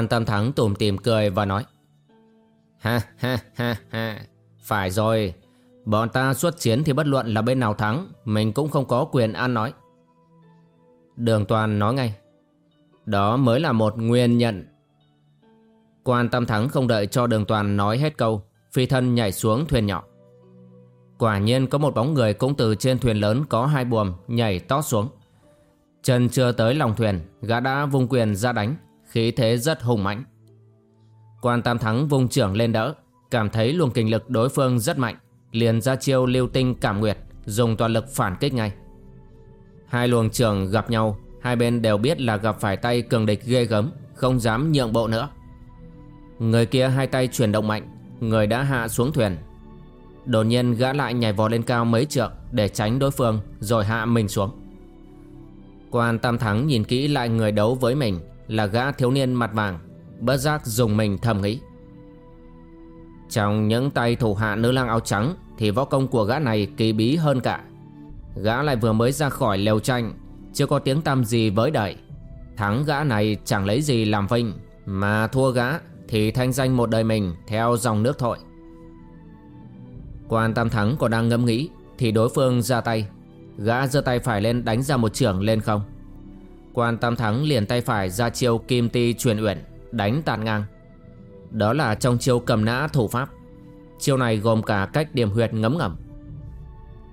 Quan Tam Thắng tủm tìm cười và nói, Ha ha ha ha, Phải rồi. Bọn ta xuất chiến thì bất luận là bên nào thắng, Mình cũng không có quyền ăn nói. Đường Toàn nói ngay, Đó mới là một nguyên nhận Quan Tam Thắng không đợi cho đường Toàn nói hết câu, Phi thân nhảy xuống thuyền nhỏ. Quả nhiên có một bóng người cũng từ trên thuyền lớn có hai buồm nhảy tót xuống. Chân chưa tới lòng thuyền, Gã đã vung quyền ra đánh khí thế rất hùng mãnh. Quan Tam Thắng vung trưởng lên đỡ, cảm thấy luồng kinh lực đối phương rất mạnh, liền ra chiêu lưu tinh cảm nguyệt, dùng toàn lực phản kích ngay. Hai luồng trưởng gặp nhau, hai bên đều biết là gặp phải tay cường địch ghê gớm, không dám nhượng bộ nữa. Người kia hai tay chuyển động mạnh, người đã hạ xuống thuyền. Đột nhiên gã lại nhảy vọt lên cao mấy trượng để tránh đối phương rồi hạ mình xuống. Quan Tam Thắng nhìn kỹ lại người đấu với mình là gã thiếu niên mặt vàng. Bất giác dùng mình thầm nghĩ. Trong những tay thủ hạ nữ lang áo trắng Thì võ công của gã này kỳ bí hơn cả. Gã lại vừa mới ra khỏi lều tranh, Chưa có tiếng tăm gì với đời. Thắng gã này chẳng lấy gì làm vinh, Mà thua gã Thì thanh danh một đời mình Theo dòng nước thội. Quan Tam Thắng còn đang ngẫm nghĩ Thì đối phương ra tay. Gã giơ tay phải lên đánh ra một trưởng lên không? Quan Tam Thắng liền tay phải ra chiêu kim ti truyền uyển, Đánh tàn ngang. Đó là trong chiêu cầm nã thủ pháp. Chiêu này gồm cả cách điểm huyệt ngấm ngầm.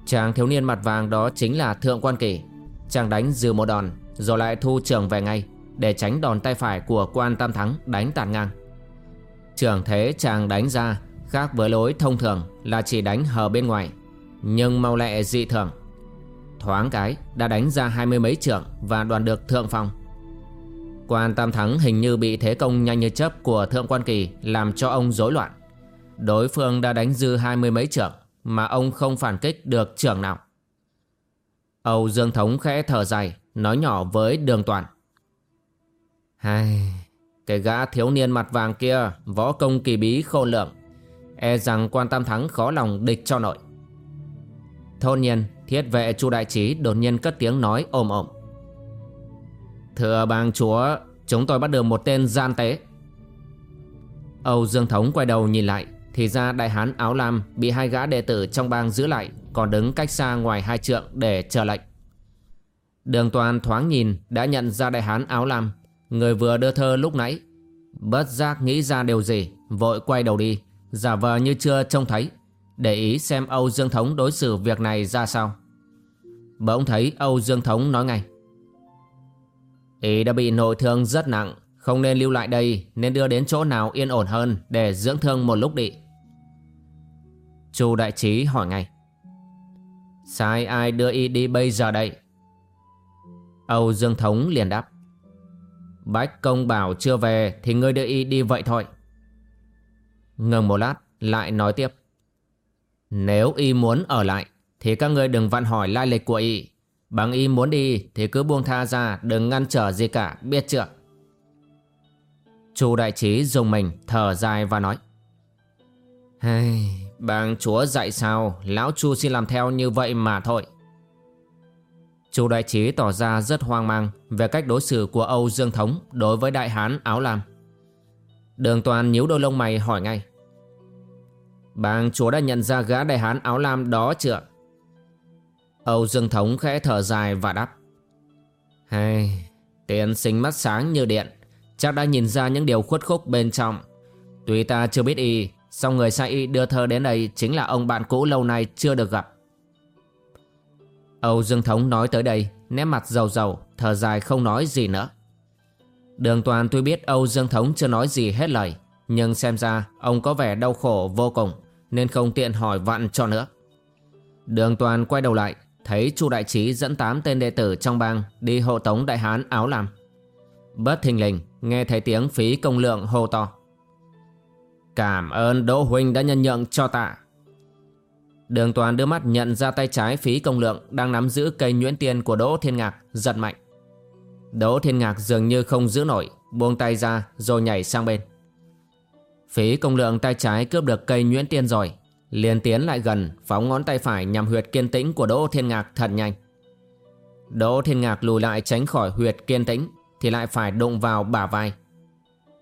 Chàng thiếu niên mặt vàng đó chính là Thượng Quan Kỳ. Chàng đánh dừ một đòn, Rồi lại thu trường về ngay, Để tránh đòn tay phải của quan Tam Thắng đánh tàn ngang. Trường thế chàng đánh ra, Khác với lối thông thường là chỉ đánh hờ bên ngoài, Nhưng mau lẹ dị thường. Thoáng cái đã đánh ra hai mươi mấy trượng Và đoàn được thượng phong Quan Tam Thắng hình như bị thế công nhanh như chớp Của Thượng Quan Kỳ Làm cho ông rối loạn. Đối phương đã đánh dư hai mươi mấy trượng Mà ông không phản kích được trưởng nào. Âu Dương Thống khẽ thở dài Nói nhỏ với đường toàn. Hai, Cái gã thiếu niên mặt vàng kia Võ công kỳ bí khôn lượng E rằng quan tam thắng khó lòng địch cho nội Thôn nhiên Thiết vệ chu đại trí đột nhiên cất tiếng nói ồm ồm. Thưa bang chúa, Chúng tôi bắt được một tên gian tế. Âu Dương Thống quay đầu nhìn lại, Thì ra đại hán áo lam Bị hai gã đệ tử trong bang giữ lại, Còn đứng cách xa ngoài hai trượng để chờ lệnh. Đường toàn thoáng nhìn, Đã nhận ra đại hán áo lam. Người vừa đưa thơ lúc nãy. Bất giác nghĩ ra điều gì, Vội quay đầu đi. Giả vờ như chưa trông thấy để ý xem Âu Dương Thống đối xử việc này ra sao. Bỗng thấy Âu Dương Thống nói ngay. Ý đã bị nội thương rất nặng, Không nên lưu lại đây, Nên đưa đến chỗ nào yên ổn hơn Để dưỡng thương một lúc đi. Chu Đại Trí hỏi ngay. Sai ai đưa y đi bây giờ đây? Âu Dương Thống liền đáp. Bách công bảo chưa về Thì ngươi đưa y đi vậy thôi. Ngừng một lát, Lại nói tiếp nếu y muốn ở lại Thì các ngươi đừng vặn hỏi lai lịch của y. Bằng y muốn đi Thì cứ buông tha ra Đừng ngăn trở gì cả Biết chưa? Chu đại trí dùng mình Thở dài và nói Hey, Bàng chúa dạy sao Lão Chu xin làm theo như vậy mà thôi. Chu đại trí tỏ ra rất hoang mang Về cách đối xử của Âu Dương Thống Đối với đại hán áo lam. Đường toàn nhíu đôi lông mày hỏi ngay Bang chúa đã nhận ra gã đại hán áo lam đó chưa? Âu Dương Thống khẽ thở dài và đáp. Hay Tiên sinh mắt sáng như điện. Chắc đã nhìn ra những điều khuất khúc bên trong. Tuy ta chưa biết y song người sai y đưa thơ đến đây Chính là ông bạn cũ lâu nay chưa được gặp. Âu Dương Thống nói tới đây Nét mặt giàu giàu, Thở dài không nói gì nữa. Đường toàn tuy biết Âu Dương Thống chưa nói gì hết lời Nhưng xem ra ông có vẻ đau khổ vô cùng. Nên không tiện hỏi vặn cho nữa. Đường toàn quay đầu lại, Thấy Chu Đại Trí dẫn tám tên đệ tử trong bang Đi hộ tống đại hán áo lam. Bất thình lình, Nghe thấy tiếng phí công lượng hô to. Cảm ơn Đỗ Huynh đã nhân nhượng cho tạ Đường toàn đưa mắt nhận ra tay trái phí công lượng Đang nắm giữ cây nhuyễn tiền của Đỗ Thiên Ngạc, Giật mạnh. Đỗ Thiên Ngạc dường như không giữ nổi, Buông tay ra rồi nhảy sang bên. Phí công lượng tay trái cướp được cây nhuyễn tiên rồi liền tiến lại gần, phóng ngón tay phải nhằm huyệt kiên tĩnh của Đỗ Thiên Ngạc thật nhanh. Đỗ Thiên Ngạc lùi lại tránh khỏi huyệt kiên tĩnh, thì lại phải đụng vào bả vai.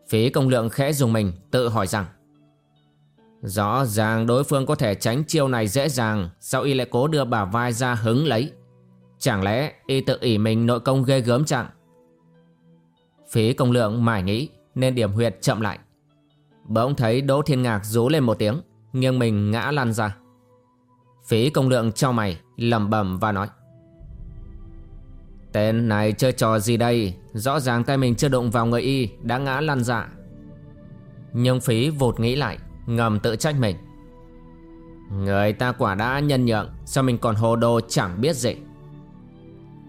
Phí công lượng khẽ dùng mình, tự hỏi rằng, Rõ ràng đối phương có thể tránh chiêu này dễ dàng, Sao y lại cố đưa bả vai ra hứng lấy Chẳng lẽ y tự ỷ mình nội công ghê gớm chẳng Phí công lượng mải nghĩ, Nên điểm huyệt chậm lại Bỗng thấy Đỗ Thiên Ngạc rú lên một tiếng, Nghiêng mình ngã lăn ra. Phí công lượng cho mày, lẩm bẩm và nói. Tên này chơi trò gì đây? Rõ ràng tay mình chưa đụng vào người y, Đã ngã lăn dạ Nhưng phí vụt nghĩ lại, Ngầm tự trách mình. Người ta quả đã nhân nhượng, Sao mình còn hồ đồ chẳng biết gì?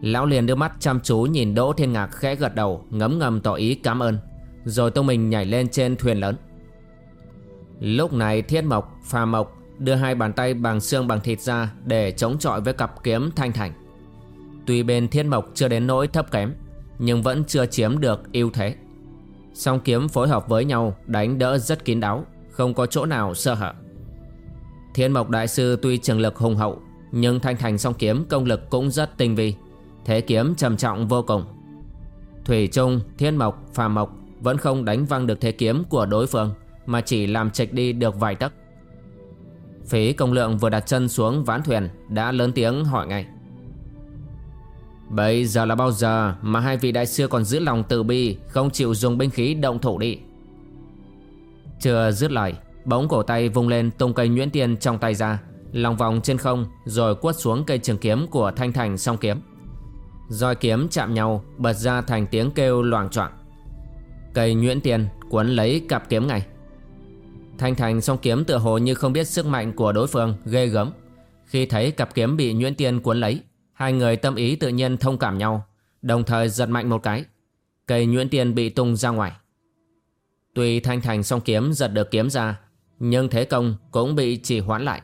Lão liền đưa mắt chăm chú nhìn Đỗ Thiên Ngạc khẽ gật đầu, Ngấm ngầm tỏ ý cảm ơn. Rồi tung mình nhảy lên trên thuyền lớn. Lúc này Thiên Mộc, Phà Mộc đưa hai bàn tay bằng xương bằng thịt ra để chống chọi với cặp kiếm thanh thành. Tuy bên Thiên Mộc chưa đến nỗi thấp kém, nhưng vẫn chưa chiếm được ưu thế. Song kiếm phối hợp với nhau đánh đỡ rất kín đáo, không có chỗ nào sơ hở. Thiên Mộc Đại Sư tuy trường lực hùng hậu, nhưng thanh thành song kiếm công lực cũng rất tinh vi, thế kiếm trầm trọng vô cùng. Thủy Trung, Thiên Mộc, Phà Mộc vẫn không đánh văng được thế kiếm của đối phương mà chỉ làm trịch đi được vài tấc. Phí công lượng vừa đặt chân xuống ván thuyền đã lớn tiếng hỏi ngay. Bây giờ là bao giờ mà hai vị đại sư còn giữ lòng từ bi không chịu dùng binh khí động thủ đi. Chưa dứt lời, bóng cổ tay vung lên tung cây nhuyễn tiền trong tay ra, lòng vòng trên không rồi quất xuống cây trường kiếm của thanh thành song kiếm. roi kiếm chạm nhau bật ra thành tiếng kêu loảng choạng. Cây nhuyễn tiền cuốn lấy cặp kiếm ngay. Thanh Thành song kiếm tựa hồ như không biết sức mạnh của đối phương ghê gớm. Khi thấy cặp kiếm bị Nguyễn Tiên cuốn lấy, hai người tâm ý tự nhiên thông cảm nhau, đồng thời giật mạnh một cái. Cây Nguyễn Tiên bị tung ra ngoài. Tuy Thanh Thành song kiếm giật được kiếm ra, nhưng thế công cũng bị chỉ hoãn lại.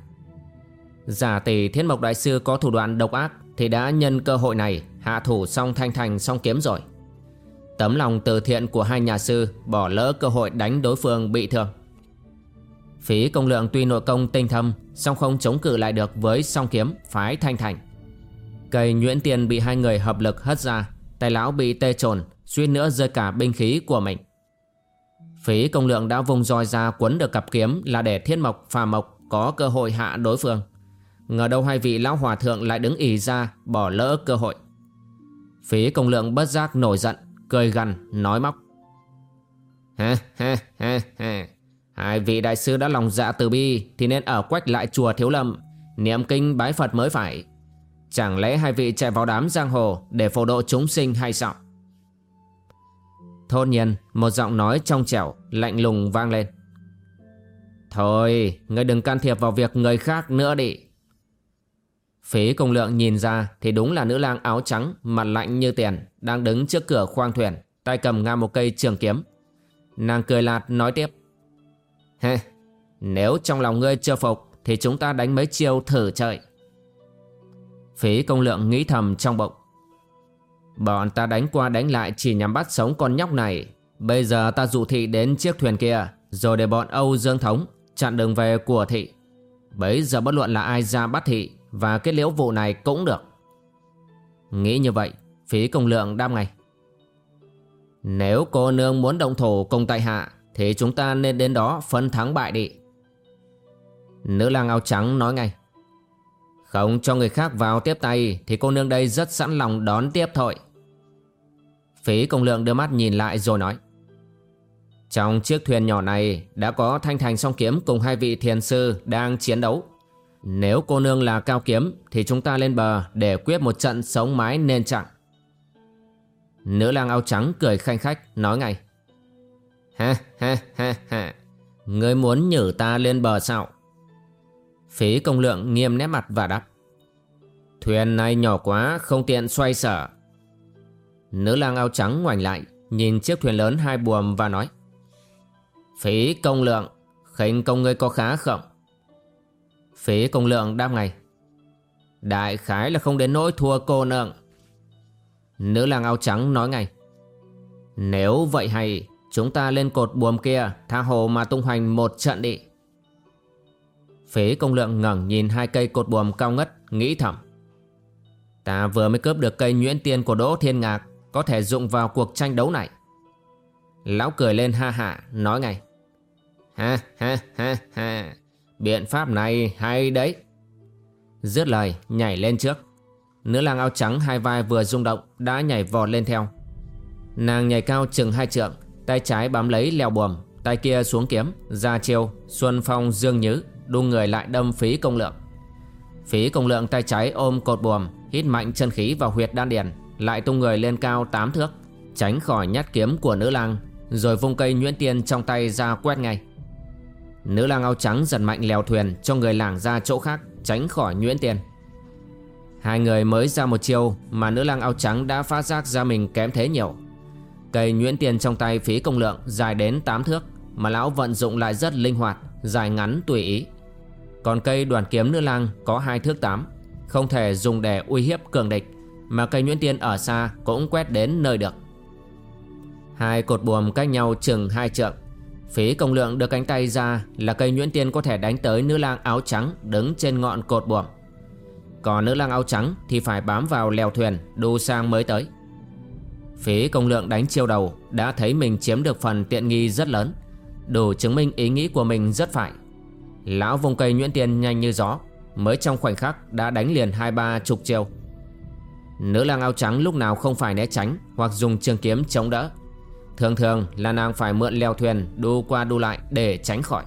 Giả tỷ Thiên Mộc Đại Sư có thủ đoạn độc ác thì đã nhân cơ hội này hạ thủ xong Thanh Thành song kiếm rồi. Tấm lòng từ thiện của hai nhà sư bỏ lỡ cơ hội đánh đối phương bị thương. Phí công lượng tuy nội công tinh thâm, song không chống cự lại được với song kiếm phái thanh thành. Cây nhuyễn tiền bị hai người hợp lực hất ra, Tay lão bị tê trồn, Suýt nữa rơi cả binh khí của mình. Phí công lượng đã vùng roi ra quấn được cặp kiếm Là để thiết mộc, phà mộc có cơ hội hạ đối phương. Ngờ đâu hai vị lão hòa thượng lại đứng ỉ ra, Bỏ lỡ cơ hội. Phí công lượng bất giác nổi giận, Cười gằn, nói móc. Ha ha ha ha Hai vị đại sư đã lòng dạ từ bi Thì nên ở quách lại chùa Thiếu Lâm, Niệm kinh bái Phật mới phải. Chẳng lẽ hai vị chạy vào đám giang hồ Để phổ độ chúng sinh hay sao? Thôn nhiên, Một giọng nói trong trẻo, Lạnh lùng vang lên. Thôi, Ngươi đừng can thiệp vào việc người khác nữa đi. Phí công lượng nhìn ra Thì đúng là nữ lang áo trắng, Mặt lạnh như tiền, Đang đứng trước cửa khoang thuyền, Tay cầm ngang một cây trường kiếm. Nàng cười lạt nói tiếp. Hê, nếu trong lòng ngươi chưa phục thì chúng ta đánh mấy chiêu thử chơi. Phí công lượng nghĩ thầm trong bụng. Bọn ta đánh qua đánh lại chỉ nhằm bắt sống con nhóc này. Bây giờ ta dụ thị đến chiếc thuyền kia rồi để bọn Âu Dương Thống chặn đường về của thị. Bấy giờ bất luận là ai ra bắt thị và kết liễu vụ này cũng được. Nghĩ như vậy, phí công lượng đam ngay. Nếu cô nương muốn động thủ cùng tại hạ thì chúng ta nên đến đó phân thắng bại đi. Nữ lang áo trắng nói ngay. Không cho người khác vào tiếp tay, Thì cô nương đây rất sẵn lòng đón tiếp thôi. Phí công lượng đưa mắt nhìn lại rồi nói. Trong chiếc thuyền nhỏ này Đã có thanh thành song kiếm Cùng hai vị thiền sư đang chiến đấu. Nếu cô nương là cao kiếm, Thì chúng ta lên bờ Để quyết một trận sống mái nên chặng Nữ lang áo trắng cười khanh khách, Nói ngay. Ha ha ha ha. Ngươi muốn nhử ta lên bờ sao? Phí công lượng nghiêm nét mặt và đáp. Thuyền này nhỏ quá, không tiện xoay sở. Nữ lang áo trắng ngoảnh lại, Nhìn chiếc thuyền lớn hai buồm và nói. Phí công lượng khinh công ngươi có khá không? Phí công lượng đáp ngay. Đại khái là không đến nỗi thua cô nương. Nữ lang áo trắng nói ngay. Nếu vậy hay Chúng ta lên cột buồm kia, Tha hồ mà tung hoành một trận đi. Phế công lượng ngẩng nhìn hai cây cột buồm cao ngất, Nghĩ thầm. Ta vừa mới cướp được cây nhuyễn tiên của Đỗ Thiên Ngạc, Có thể dụng vào cuộc tranh đấu này. Lão cười lên ha hạ Nói ngay. Ha ha ha ha, Biện pháp này hay đấy. Dứt lời, nhảy lên trước. Nữ lang áo trắng hai vai vừa rung động Đã nhảy vọt lên theo. Nàng nhảy cao chừng hai trượng Tay trái bám lấy leo buồm, Tay kia xuống kiếm, Ra chiêu, Xuân phong, dương nhứ Đu người lại đâm phí công lượng. Phí công lượng tay trái ôm cột buồm, Hít mạnh chân khí vào huyệt đan điền, Lại tung người lên cao tám thước, Tránh khỏi nhát kiếm của nữ lang, Rồi vung cây nhuyễn tiên trong tay ra quét ngay. Nữ lang áo trắng giật mạnh lèo thuyền Cho người lảng ra chỗ khác, Tránh khỏi nhuyễn tiên. Hai người mới ra một chiêu Mà nữ lang áo trắng đã phát giác ra mình kém thế nhiều. Cây nhuyễn tiền trong tay phí công lượng dài đến 8 thước, Mà lão vận dụng lại rất linh hoạt, Dài ngắn tùy ý Còn cây đoàn kiếm nữ lang có hai thước 8 Không thể dùng để uy hiếp cường địch, Mà cây nhuyễn tiên ở xa cũng quét đến nơi được Hai cột buồm cách nhau chừng hai trượng Phí công lượng đưa cánh tay ra là cây nhuyễn tiên có thể đánh tới nữ lang áo trắng đứng trên ngọn cột buồm. Còn nữ lang áo trắng thì phải bám vào lèo thuyền, đu sang mới tới. Phí công lượng đánh chiêu đầu đã thấy mình chiếm được phần tiện nghi rất lớn, Đủ chứng minh ý nghĩ của mình rất phải. Lão vùng cây nhuyễn tiền nhanh như gió, Mới trong khoảnh khắc đã đánh liền hai ba chục chiêu. Nữ lang áo trắng lúc nào không phải né tránh Hoặc dùng trường kiếm chống đỡ. Thường thường là nàng phải mượn leo thuyền Đu qua đu lại để tránh khỏi.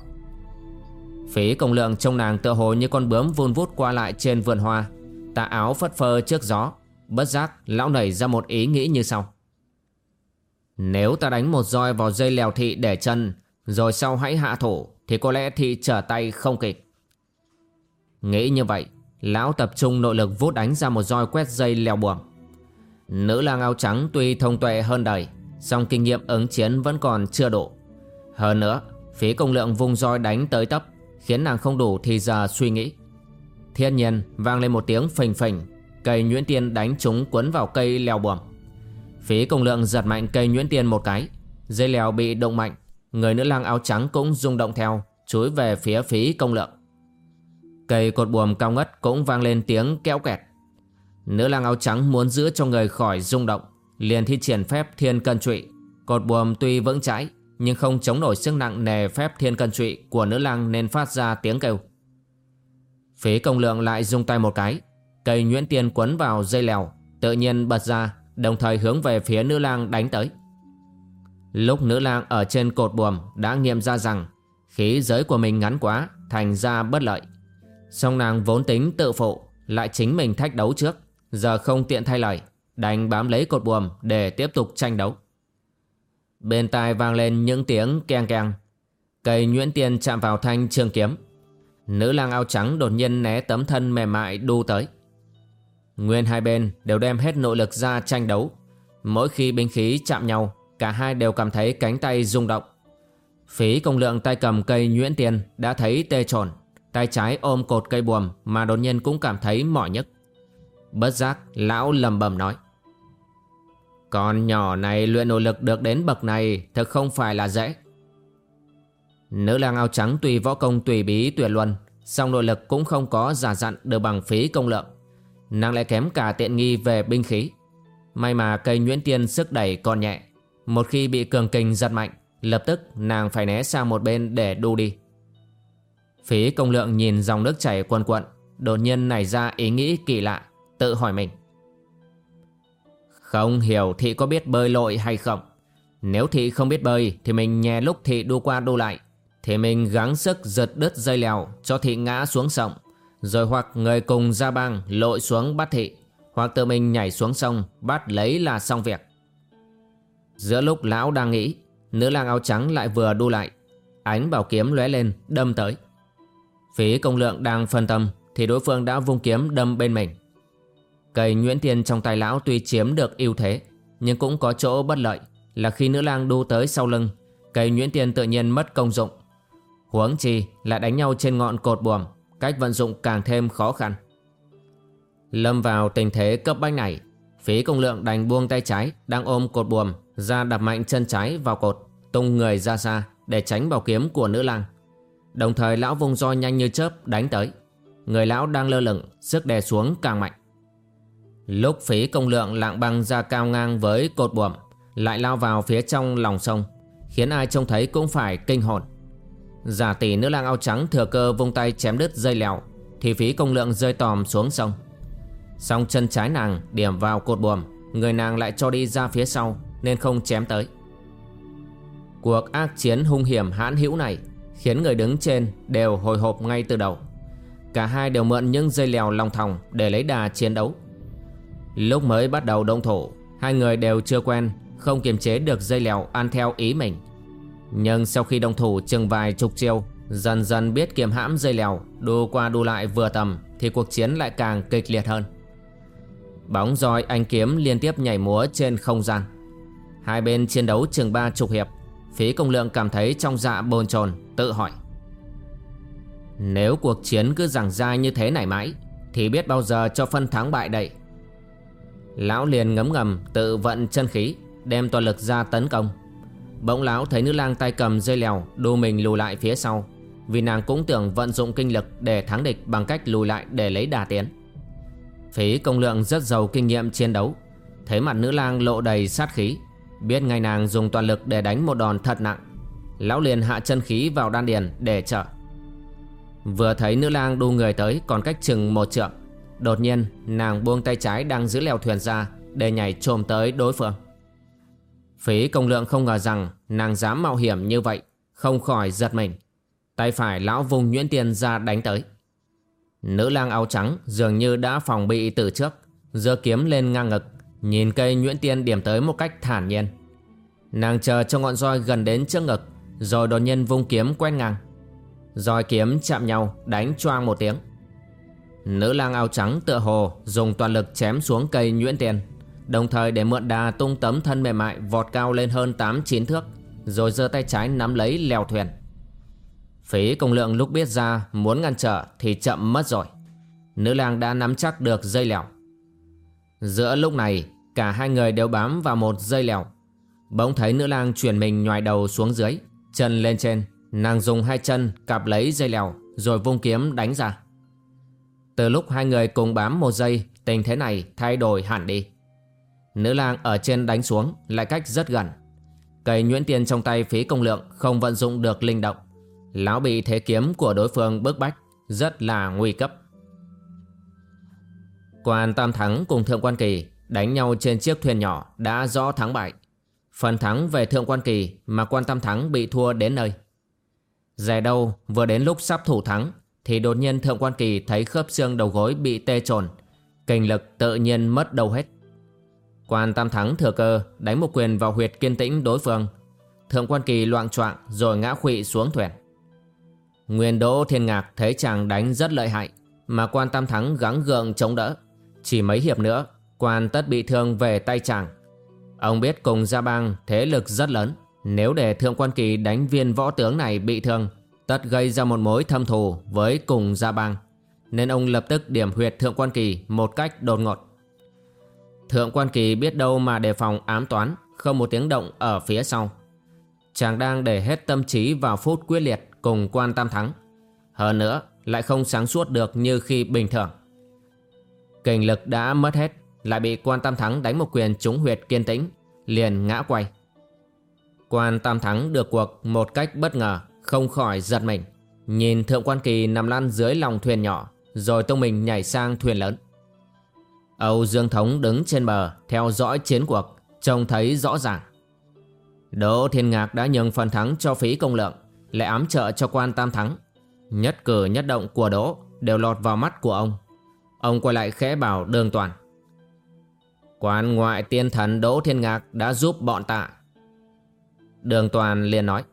Phí công lượng trông nàng tựa hồ như con bướm vun vút qua lại trên vườn hoa, Tà áo phất phơ trước gió, Bất giác lão nảy ra một ý nghĩ như sau nếu ta đánh một roi vào dây lèo thị để chân, Rồi sau hãy hạ thủ, Thì có lẽ thị trở tay không kịp. Nghĩ như vậy, Lão tập trung nội lực vút đánh ra một roi quét dây lèo buồm Nữ lang áo trắng tuy thông tuệ hơn đời, song kinh nghiệm ứng chiến vẫn còn chưa đủ. Hơn nữa, phí công lượng vung roi đánh tới tấp, Khiến nàng không đủ thì giờ suy nghĩ. Thiên nhiên vang lên một tiếng phình phình, Cây nhuyễn tiên đánh chúng quấn vào cây lèo buồm Phí công lượng giật mạnh cây nhuyễn tiên một cái. Dây leo bị động mạnh. Người nữ lang áo trắng cũng rung động theo, Chúi về phía phí công lượng. Cây cột buồm cao ngất cũng vang lên tiếng kéo kẹt. Nữ lang áo trắng muốn giữ cho người khỏi rung động, Liền thi triển phép thiên cân trụy. Cột buồm tuy vững chãi, Nhưng không chống nổi sức nặng nề phép thiên cân trụy Của nữ lang nên phát ra tiếng kêu. Phí công lượng lại rung tay một cái. Cây nhuyễn tiên quấn vào dây lèo Tự nhiên bật ra. Đồng thời hướng về phía nữ lang đánh tới. Lúc nữ lang ở trên cột buồm Đã nghiệm ra rằng Khí giới của mình ngắn quá, Thành ra bất lợi. Song nàng vốn tính tự phụ, Lại chính mình thách đấu trước, Giờ không tiện thay lời, Đành bám lấy cột buồm để tiếp tục tranh đấu. Bên tai vang lên những tiếng keng keng. Cây nhuyễn tiền chạm vào thanh trường kiếm. Nữ lang áo trắng đột nhiên né tấm thân mềm mại đu tới. Nguyên hai bên đều đem hết nội lực ra tranh đấu. Mỗi khi binh khí chạm nhau Cả hai đều cảm thấy cánh tay rung động. Phí công lượng tay cầm cây nhuyễn tiền Đã thấy tê tròn, Tay trái ôm cột cây buồm Mà đột nhiên cũng cảm thấy mỏi nhức. Bất giác lão lầm bầm nói Con nhỏ này luyện nội lực được đến bậc này Thực không phải là dễ. Nữ lang áo trắng tùy võ công tùy bí tuyệt luân song nội lực cũng không có giả dặn được bằng phí công lượng. Nàng lại kém cả tiện nghi về binh khí. May mà cây nhuyễn tiên sức đẩy còn nhẹ. Một khi bị cường kình giật mạnh, Lập tức nàng phải né sang một bên để đu đi. Phí công lượng nhìn dòng nước chảy quần quận Đột nhiên nảy ra ý nghĩ kỳ lạ, Tự hỏi mình. Không hiểu thị có biết bơi lội hay không. Nếu thị không biết bơi Thì mình nhè lúc thị đu qua đu lại, Thì mình gắng sức giật đứt dây lèo Cho thị ngã xuống sông. Rồi hoặc người cùng ra bang, lội xuống bắt thị. Hoặc tự mình nhảy xuống sông, Bắt lấy là xong việc. Giữa lúc lão đang nghĩ, Nữ lang áo trắng lại vừa đu lại. Ánh bảo kiếm lóe lên, đâm tới. Phí công lượng đang phân tâm, Thì đối phương đã vung kiếm đâm bên mình. Cây nhuyễn tiền trong tay lão tuy chiếm được ưu thế, Nhưng cũng có chỗ bất lợi, Là khi nữ lang đu tới sau lưng, Cây nhuyễn tiền tự nhiên mất công dụng. Huống chi là đánh nhau trên ngọn cột buồm. Cách vận dụng càng thêm khó khăn. Lâm vào tình thế cấp bách này, Phí công lượng đành buông tay trái, Đang ôm cột buồm, Ra đập mạnh chân trái vào cột, Tung người ra xa Để tránh bảo kiếm của nữ lang. Đồng thời lão vung roi nhanh như chớp đánh tới. Người lão đang lơ lửng, Sức đè xuống càng mạnh. Lúc phí công lượng lạng băng ra cao ngang với cột buồm, Lại lao vào phía trong lòng sông, Khiến ai trông thấy cũng phải kinh hồn. Giả tỷ nữ lang áo trắng thừa cơ vung tay chém đứt dây lèo Thì phí công lượng rơi tòm xuống sông. Song chân trái nàng điểm vào cột buồm, Người nàng lại cho đi ra phía sau, Nên không chém tới. Cuộc ác chiến hung hiểm hãn hữu này Khiến người đứng trên đều hồi hộp ngay từ đầu. Cả hai đều mượn những dây lèo lòng thòng Để lấy đà chiến đấu. Lúc mới bắt đầu động thổ Hai người đều chưa quen, Không kiềm chế được dây lèo ăn theo ý mình. Nhưng sau khi đồng thủ chừng vài chục chiêu, Dần dần biết kiềm hãm dây lèo Đu qua đu lại vừa tầm Thì cuộc chiến lại càng kịch liệt hơn. Bóng roi anh kiếm liên tiếp nhảy múa trên không gian. Hai bên chiến đấu chừng ba chục hiệp, Phí công lượng cảm thấy trong dạ bồn chồn, Tự hỏi. Nếu cuộc chiến cứ giảng dai như thế này mãi, Thì biết bao giờ cho phân thắng bại đây? Lão liền ngấm ngầm tự vận chân khí, Đem toàn lực ra tấn công. Bỗng lão thấy nữ lang tay cầm dây lèo Đu mình lùi lại phía sau. Vì nàng cũng tưởng vận dụng kinh lực Để thắng địch bằng cách lùi lại để lấy đà tiến. Phí công lượng rất giàu kinh nghiệm chiến đấu. Thấy mặt nữ lang lộ đầy sát khí, Biết ngay nàng dùng toàn lực để đánh một đòn thật nặng. Lão liền hạ chân khí vào đan điền để trợ. Vừa thấy nữ lang đu người tới còn cách chừng một trượng, Đột nhiên nàng buông tay trái đang giữ lèo thuyền ra Để nhảy trồm tới đối phương. Phí công lượng không ngờ rằng nàng dám mạo hiểm như vậy, Không khỏi giật mình. Tay phải lão vùng nhuyễn tiền ra đánh tới. Nữ lang áo trắng dường như đã phòng bị từ trước, giơ kiếm lên ngang ngực, Nhìn cây nhuyễn tiên điểm tới một cách thản nhiên. Nàng chờ cho ngọn roi gần đến trước ngực, Rồi đột nhiên vung kiếm quen ngang. Roi kiếm chạm nhau, đánh choang một tiếng. Nữ lang áo trắng tựa hồ dùng toàn lực chém xuống cây nhuyễn tiền Đồng thời để mượn đà tung tấm thân mềm mại, vọt cao lên hơn 8-9 thước, Rồi giơ tay trái nắm lấy leo thuyền. Phí công lượng lúc biết ra, muốn ngăn trở thì chậm mất rồi. Nữ lang đã nắm chắc được dây lèo. Giữa lúc này, cả hai người đều bám vào một dây lèo. Bỗng thấy nữ lang chuyển mình nhòi đầu xuống dưới, Chân lên trên, Nàng dùng hai chân cặp lấy dây lèo, Rồi vung kiếm đánh ra. Từ lúc hai người cùng bám một giây Tình thế này thay đổi hẳn đi. Nữ lang ở trên đánh xuống, Lại cách rất gần Cây nhuyễn tiền trong tay phí công lượng Không vận dụng được linh động Lão bị thế kiếm của đối phương bức bách, Rất là nguy cấp Quan Tam Thắng cùng Thượng Quan Kỳ đánh nhau trên chiếc thuyền nhỏ đã rõ thắng bại. Phần thắng về Thượng Quan Kỳ mà Quan Tam Thắng bị thua đến nơi. Rẻ đâu vừa đến lúc sắp thủ thắng, thì đột nhiên Thượng Quan Kỳ thấy khớp xương đầu gối bị tê trồn. Kinh lực tự nhiên mất đâu hết. Quan Tam Thắng thừa cơ đánh một quyền vào huyệt kiên tĩnh đối phương. Thượng Quan Kỳ loạn choạng rồi ngã khụy xuống thuyền. Nguyên Đỗ Thiên Ngạc thấy chàng đánh rất lợi hại, mà Quan Tam Thắng gắng gượng chống đỡ. Chỉ mấy hiệp nữa, Quan tất bị thương về tay chàng Ông biết cùng Gia Bang thế lực rất lớn, Nếu để Thượng Quan Kỳ đánh viên võ tướng này bị thương, Tất gây ra một mối thâm thù với cùng Gia Bang Nên ông lập tức điểm huyệt Thượng Quan Kỳ một cách đột ngột Thượng Quan Kỳ biết đâu mà đề phòng ám toán, Không một tiếng động ở phía sau. Chàng đang để hết tâm trí vào phút quyết liệt cùng quan tam thắng. Hơn nữa, lại không sáng suốt được như khi bình thường. Kinh lực đã mất hết, Lại bị quan tam thắng đánh một quyền trúng huyệt kiên tĩnh, Liền ngã quay. Quan tam thắng được cuộc một cách bất ngờ, Không khỏi giật mình. Nhìn thượng quan kỳ nằm lăn dưới lòng thuyền nhỏ, Rồi tông mình nhảy sang thuyền lớn. Âu Dương Thống đứng trên bờ, Theo dõi chiến cuộc, Trông thấy rõ ràng. Đỗ Thiên Ngạc đã nhường phần thắng cho phí công lượng, Lại ám trợ cho quan tam thắng. Nhất cử nhất động của Đỗ Đều lọt vào mắt của ông. Ông quay lại khẽ bảo đường toàn. Quan ngoại tiên thần Đỗ Thiên Ngạc đã giúp bọn tạ Đường toàn liền nói.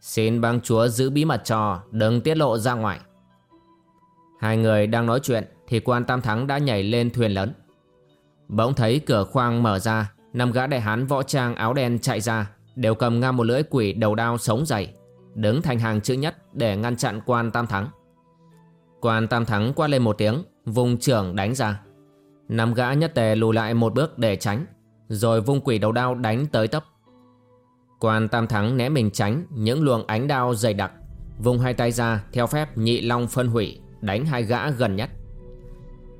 Xin bang chúa giữ bí mật cho, Đừng tiết lộ ra ngoài. Hai người đang nói chuyện thì quan tam thắng đã nhảy lên thuyền lớn. Bỗng thấy cửa khoang mở ra, Năm gã đại hán võ trang áo đen chạy ra, Đều cầm ngang một lưỡi quỷ đầu đao sống dày Đứng thành hàng chữ nhất Để ngăn chặn quan tam thắng. Quan tam thắng quát lên một tiếng Vùng trưởng đánh ra. Năm gã nhất tề lùi lại một bước để tránh, Rồi vung quỷ đầu đao đánh tới tấp. Quan tam thắng né mình tránh, Những luồng ánh đao dày đặc Vùng hai tay ra, theo phép nhị long phân hủy, Đánh hai gã gần nhất.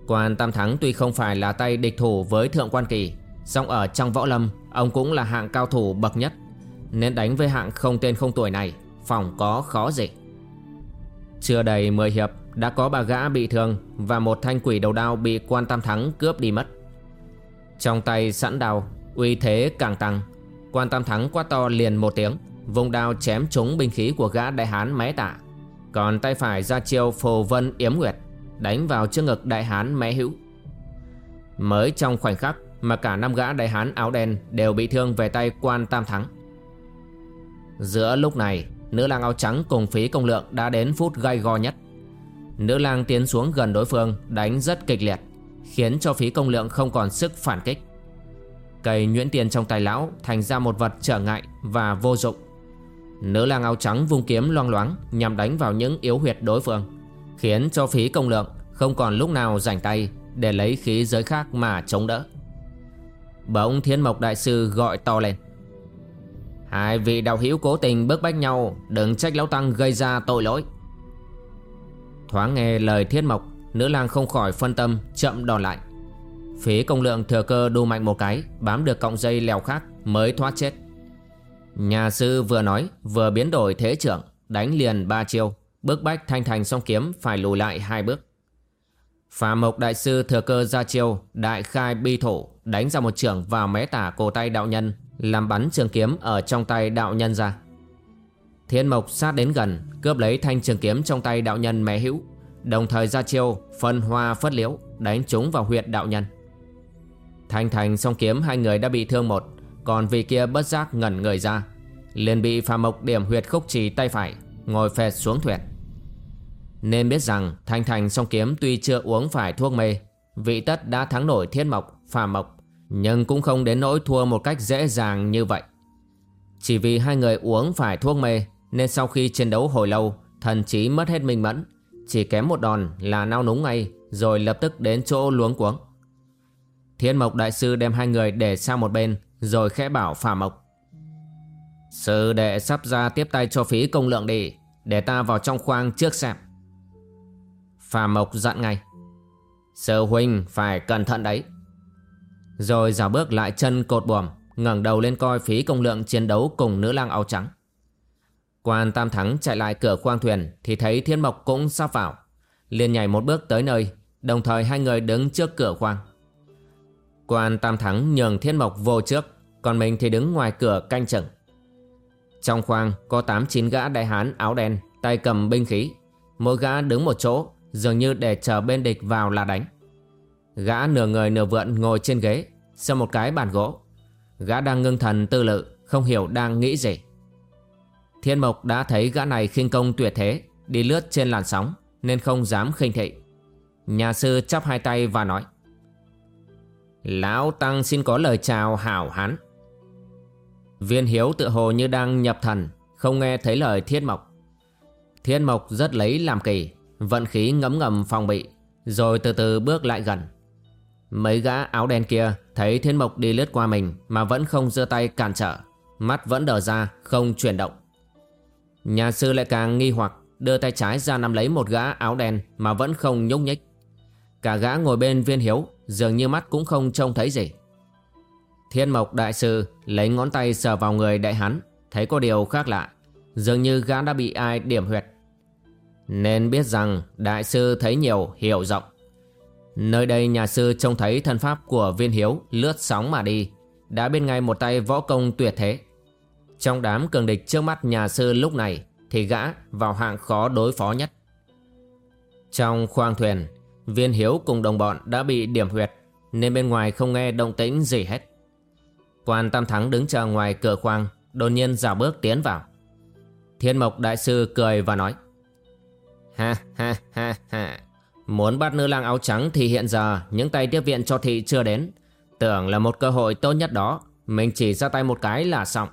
Quan tam thắng tuy không phải là tay địch thủ với thượng quan kỳ, song ở trong võ lâm, Ông cũng là hạng cao thủ bậc nhất. Nên đánh với hạng không tên không tuổi này, Phòng có khó gì. Chưa đầy 10 hiệp, Đã có bà gã bị thương Và một thanh quỷ đầu đao bị quan tam thắng cướp đi mất. Trong tay sẵn đao, Uy thế càng tăng, Quan tam thắng quát to liền một tiếng Vùng đao chém trúng binh khí của gã đại hán mé tả. Còn tay phải ra chiêu phù vân yếm nguyệt. Đánh vào trước ngực đại hán mé hữu. Mới trong khoảnh khắc Mà cả năm gã đại hán áo đen Đều bị thương về tay quan tam thắng. Giữa lúc này, Nữ lang áo trắng cùng phí công lượng Đã đến phút gai go nhất. Nữ lang tiến xuống gần đối phương, Đánh rất kịch liệt, Khiến cho phí công lượng không còn sức phản kích. Cây nhuyễn tiền trong tay lão Thành ra một vật trở ngại và vô dụng. Nữ lang áo trắng vung kiếm loang loáng Nhằm đánh vào những yếu huyệt đối phương. Khiến cho phí công lượng Không còn lúc nào rảnh tay Để lấy khí giới khác mà chống đỡ. Bỗng thiên mộc đại sư gọi to lên. Hai vị đạo hữu cố tình bức bách nhau, Đừng trách lão tăng gây ra tội lỗi. Thoáng nghe lời thiên mộc, Nữ lang không khỏi phân tâm, Chậm đòn lại. Phí công lượng thừa cơ đu mạnh một cái, Bám được cọng dây lèo khác mới thoát chết. Nhà sư vừa nói, Vừa biến đổi thế trưởng, Đánh liền ba chiêu. Bước bách thanh thành song kiếm, phải lùi lại hai bước. Phà mộc đại sư thừa cơ ra chiêu, Đại khai bi thủ Đánh ra một trưởng vào mé tả cổ tay đạo nhân, Làm bắn trường kiếm ở trong tay đạo nhân ra. Thiên mộc sát đến gần, Cướp lấy thanh trường kiếm trong tay đạo nhân mé hữu, Đồng thời ra chiêu Phân hoa phất liễu, Đánh trúng vào huyệt đạo nhân. Thanh thành song kiếm, hai người đã bị thương một, Còn vị kia bất giác ngẩn người ra, liền bị phà mộc điểm huyệt khúc trì tay phải, Ngồi phẹt xuống thuyền. Nên biết rằng Thanh thành song kiếm tuy chưa uống phải thuốc mê Vị tất đã thắng nổi thiên mộc, phà mộc Nhưng cũng không đến nỗi thua một cách dễ dàng như vậy. Chỉ vì hai người uống phải thuốc mê Nên sau khi chiến đấu hồi lâu Thần trí mất hết minh mẫn Chỉ kém một đòn là nao núng ngay Rồi lập tức đến chỗ luống cuống. Thiên Mộc Đại Sư đem hai người để sang một bên Rồi khẽ bảo Phà Mộc Sư đệ sắp ra tiếp tay cho phí công lượng đi Để ta vào trong khoang trước xem. Phà Mộc dặn ngay. Sư huynh phải cẩn thận đấy. Rồi dào bước lại chân cột buồm, ngẩng đầu lên coi phí công lượng chiến đấu cùng nữ lang áo trắng. Quan Tam Thắng chạy lại cửa khoang thuyền Thì thấy Thiên Mộc cũng sắp vào. Liền nhảy một bước tới nơi, Đồng thời hai người đứng trước cửa khoang. Quan Tam Thắng nhường Thiên Mộc vô trước, Còn mình thì đứng ngoài cửa canh chừng. Trong khoang có 8-9 gã đại hán áo đen, Tay cầm binh khí. Mỗi gã đứng một chỗ Dường như để chờ bên địch vào là đánh. Gã nửa người nửa vượn ngồi trên ghế Sau một cái bàn gỗ. Gã đang ngưng thần tư lự, Không hiểu đang nghĩ gì. Thiên Mộc đã thấy gã này khinh công tuyệt thế, Đi lướt trên làn sóng, Nên không dám khinh thị. Nhà sư chắp hai tay và nói, Lão Tăng xin có lời chào hảo hán. Viên hiếu tự hồ như đang nhập thần, Không nghe thấy lời thiên mộc. Thiên mộc rất lấy làm kỳ Vận khí ngấm ngầm phòng bị, Rồi từ từ bước lại gần. Mấy gã áo đen kia Thấy thiên mộc đi lướt qua mình Mà vẫn không giơ tay cản trở, Mắt vẫn đờ ra, không chuyển động. Nhà sư lại càng nghi hoặc, Đưa tay trái ra nắm lấy một gã áo đen Mà vẫn không nhúc nhích. Cả gã ngồi bên viên hiếu, Dường như mắt cũng không trông thấy gì. Thiên mộc đại sư Lấy ngón tay sờ vào người đại hắn Thấy có điều khác lạ, Dường như gã đã bị ai điểm huyệt. Nên biết rằng đại sư thấy nhiều, hiểu rộng. Nơi đây nhà sư trông thấy thân pháp của viên hiếu lướt sóng mà đi, Đã bên ngay một tay võ công tuyệt thế. Trong đám cường địch trước mắt nhà sư lúc này Thì gã vào hạng khó đối phó nhất. Trong khoang thuyền, Viên hiếu cùng đồng bọn đã bị điểm huyệt, Nên bên ngoài không nghe động tĩnh gì hết. Quan Tam Thắng đứng chờ ngoài cửa khoang, Đột nhiên dào bước tiến vào. Thiên Mộc Đại Sư cười và nói Ha ha ha ha Muốn bắt nữ lang áo trắng thì hiện giờ những tay tiếp viện cho thị chưa đến. Tưởng là một cơ hội tốt nhất đó, mình chỉ ra tay một cái là xong.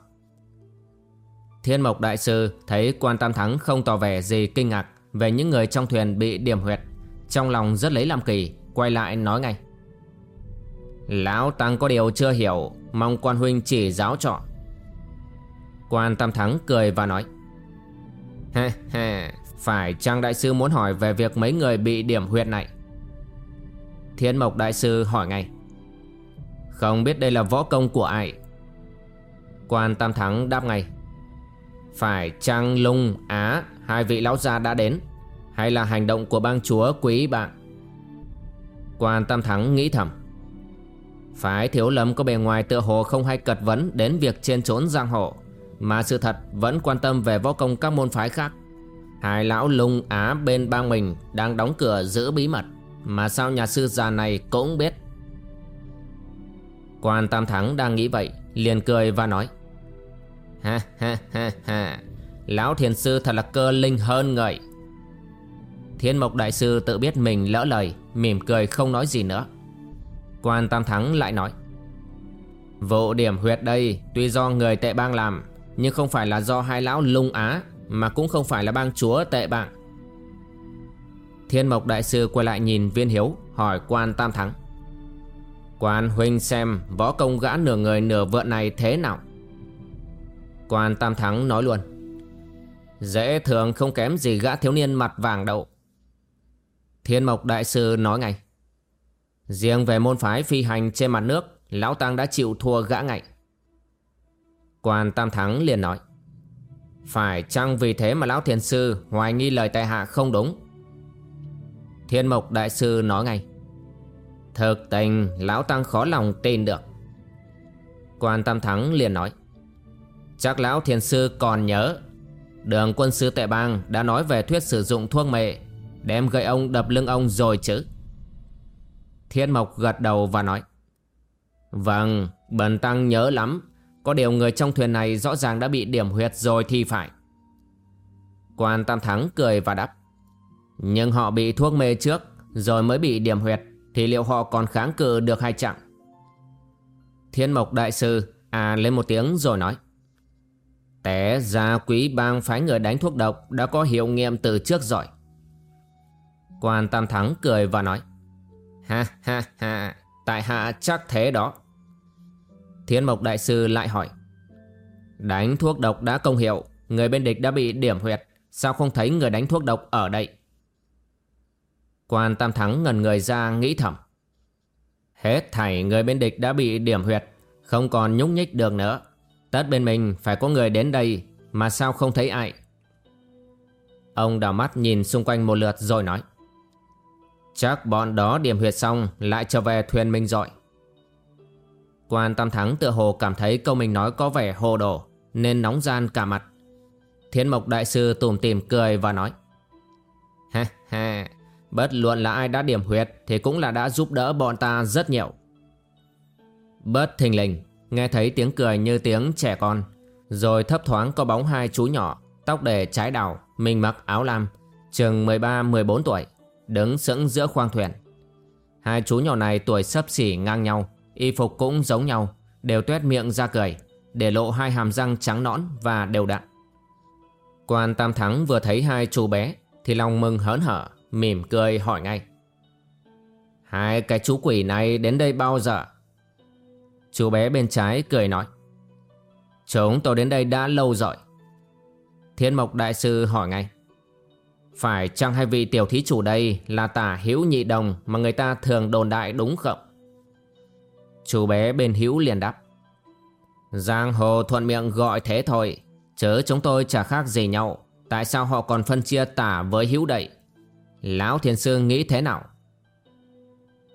Thiên Mộc Đại Sư thấy quan tam thắng không tỏ vẻ gì kinh ngạc về những người trong thuyền bị điểm huyệt. Trong lòng rất lấy làm kỳ, quay lại nói ngay. Lão Tăng có điều chưa hiểu, mong quan huynh chỉ giáo trọ. Quan Tam Thắng cười và nói. Ha ha, phải chăng đại sư muốn hỏi về việc mấy người bị điểm huyệt này? Thiên Mộc đại sư hỏi ngay. Không biết đây là võ công của ai? Quan Tam Thắng đáp ngay. Phải chăng lung á, Hai vị lão gia đã đến? Hay là hành động của bang chúa quý bạn? Quan Tam Thắng nghĩ thầm. Phải thiếu lâm có bề ngoài tựa hồ không hay cật vấn Đến việc trên trốn giang hồ, Mà sự thật vẫn quan tâm về võ công các môn phái khác. Hai lão lung á bên bang mình đang đóng cửa giữ bí mật, Mà sao nhà sư già này cũng biết? Quan Tam Thắng đang nghĩ vậy, liền cười và nói, Ha ha ha ha, Lão thiền sư thật là cơ linh hơn người. Thiên mộc đại sư tự biết mình lỡ lời, Mỉm cười không nói gì nữa. Quan Tam Thắng lại nói, Vụ điểm huyệt đây Tuy do người tệ bang làm, Nhưng không phải là do hai lão lung á mà cũng không phải là bang chúa tệ bạc. Thiên mộc đại sư quay lại nhìn viên hiếu, Hỏi quan tam thắng. Quan huynh xem võ công gã nửa người nửa vượn này thế nào? Quan tam thắng nói luôn. Dễ thường không kém gì gã thiếu niên mặt vàng đậu Thiên mộc đại sư nói ngay. Riêng về môn phái phi hành trên mặt nước, Lão Tăng đã chịu thua gã ngại Quan tam thắng liền nói phải chăng vì thế mà Lão Thiền Sư hoài nghi lời tại hạ không đúng? Thiên Mộc Đại Sư nói ngay. Thực tình Lão Tăng khó lòng tin được. Quan Tam Thắng liền nói. Chắc Lão Thiền Sư còn nhớ. Đường quân sư tệ bang đã nói về thuyết sử dụng thuốc mệ. Đem gậy ông đập lưng ông rồi chứ. Thiên Mộc gật đầu và nói. Vâng, Bần Tăng nhớ lắm có điều người trong thuyền này rõ ràng đã bị điểm huyệt rồi thì phải. Quan Tam Thắng cười và đáp, Nhưng họ bị thuốc mê trước Rồi mới bị điểm huyệt Thì liệu họ còn kháng cự được hay chẳng Thiên Mộc Đại Sư À lên một tiếng rồi nói, Té ra quý bang phái người đánh thuốc độc Đã có hiệu nghiệm từ trước rồi. Quan Tam Thắng cười và nói, Ha ha ha, Tại hạ chắc thế đó. Thiên Mộc Đại Sư lại hỏi, Đánh thuốc độc đã công hiệu, Người bên địch đã bị điểm huyệt, Sao không thấy người đánh thuốc độc ở đây? Quan Tam Thắng ngần người ra nghĩ thầm, Hết thảy người bên địch đã bị điểm huyệt, Không còn nhúc nhích được nữa. Tất bên mình phải có người đến đây, Mà sao không thấy ai? Ông đào mắt nhìn xung quanh một lượt rồi nói, Chắc bọn đó điểm huyệt xong Lại trở về thuyền mình rồi. Quan Tam Thắng tựa hồ cảm thấy câu mình nói có vẻ hồ đồ Nên nóng gian cả mặt. Thiên Mộc Đại Sư tùm tìm cười và nói Ha ha Bất luận là ai đã điểm huyệt Thì cũng là đã giúp đỡ bọn ta rất nhiều. Bất thình lình Nghe thấy tiếng cười như tiếng trẻ con Rồi thấp thoáng có bóng hai chú nhỏ Tóc để trái đảo, Mình mặc áo lam Chừng 13-14 tuổi Đứng sững giữa khoang thuyền. Hai chú nhỏ này tuổi sấp xỉ ngang nhau Y phục cũng giống nhau, Đều tuét miệng ra cười, Để lộ hai hàm răng trắng nõn và đều đặn. Quan Tam Thắng vừa thấy hai chú bé, Thì lòng mừng hớn hở, Mỉm cười hỏi ngay. Hai cái chú quỷ này đến đây bao giờ? Chú bé bên trái cười nói. Chúng tôi đến đây đã lâu rồi. Thiên Mộc Đại Sư hỏi ngay. Phải chăng hai vị tiểu thí chủ đây Là tả hữu nhị đồng Mà người ta thường đồn đại đúng không? Chú bé bên hữu liền đáp. Giang hồ thuận miệng gọi thế thôi. Chớ chúng tôi chả khác gì nhau. Tại sao họ còn phân chia tả với hữu đậy Lão thiền sư nghĩ thế nào?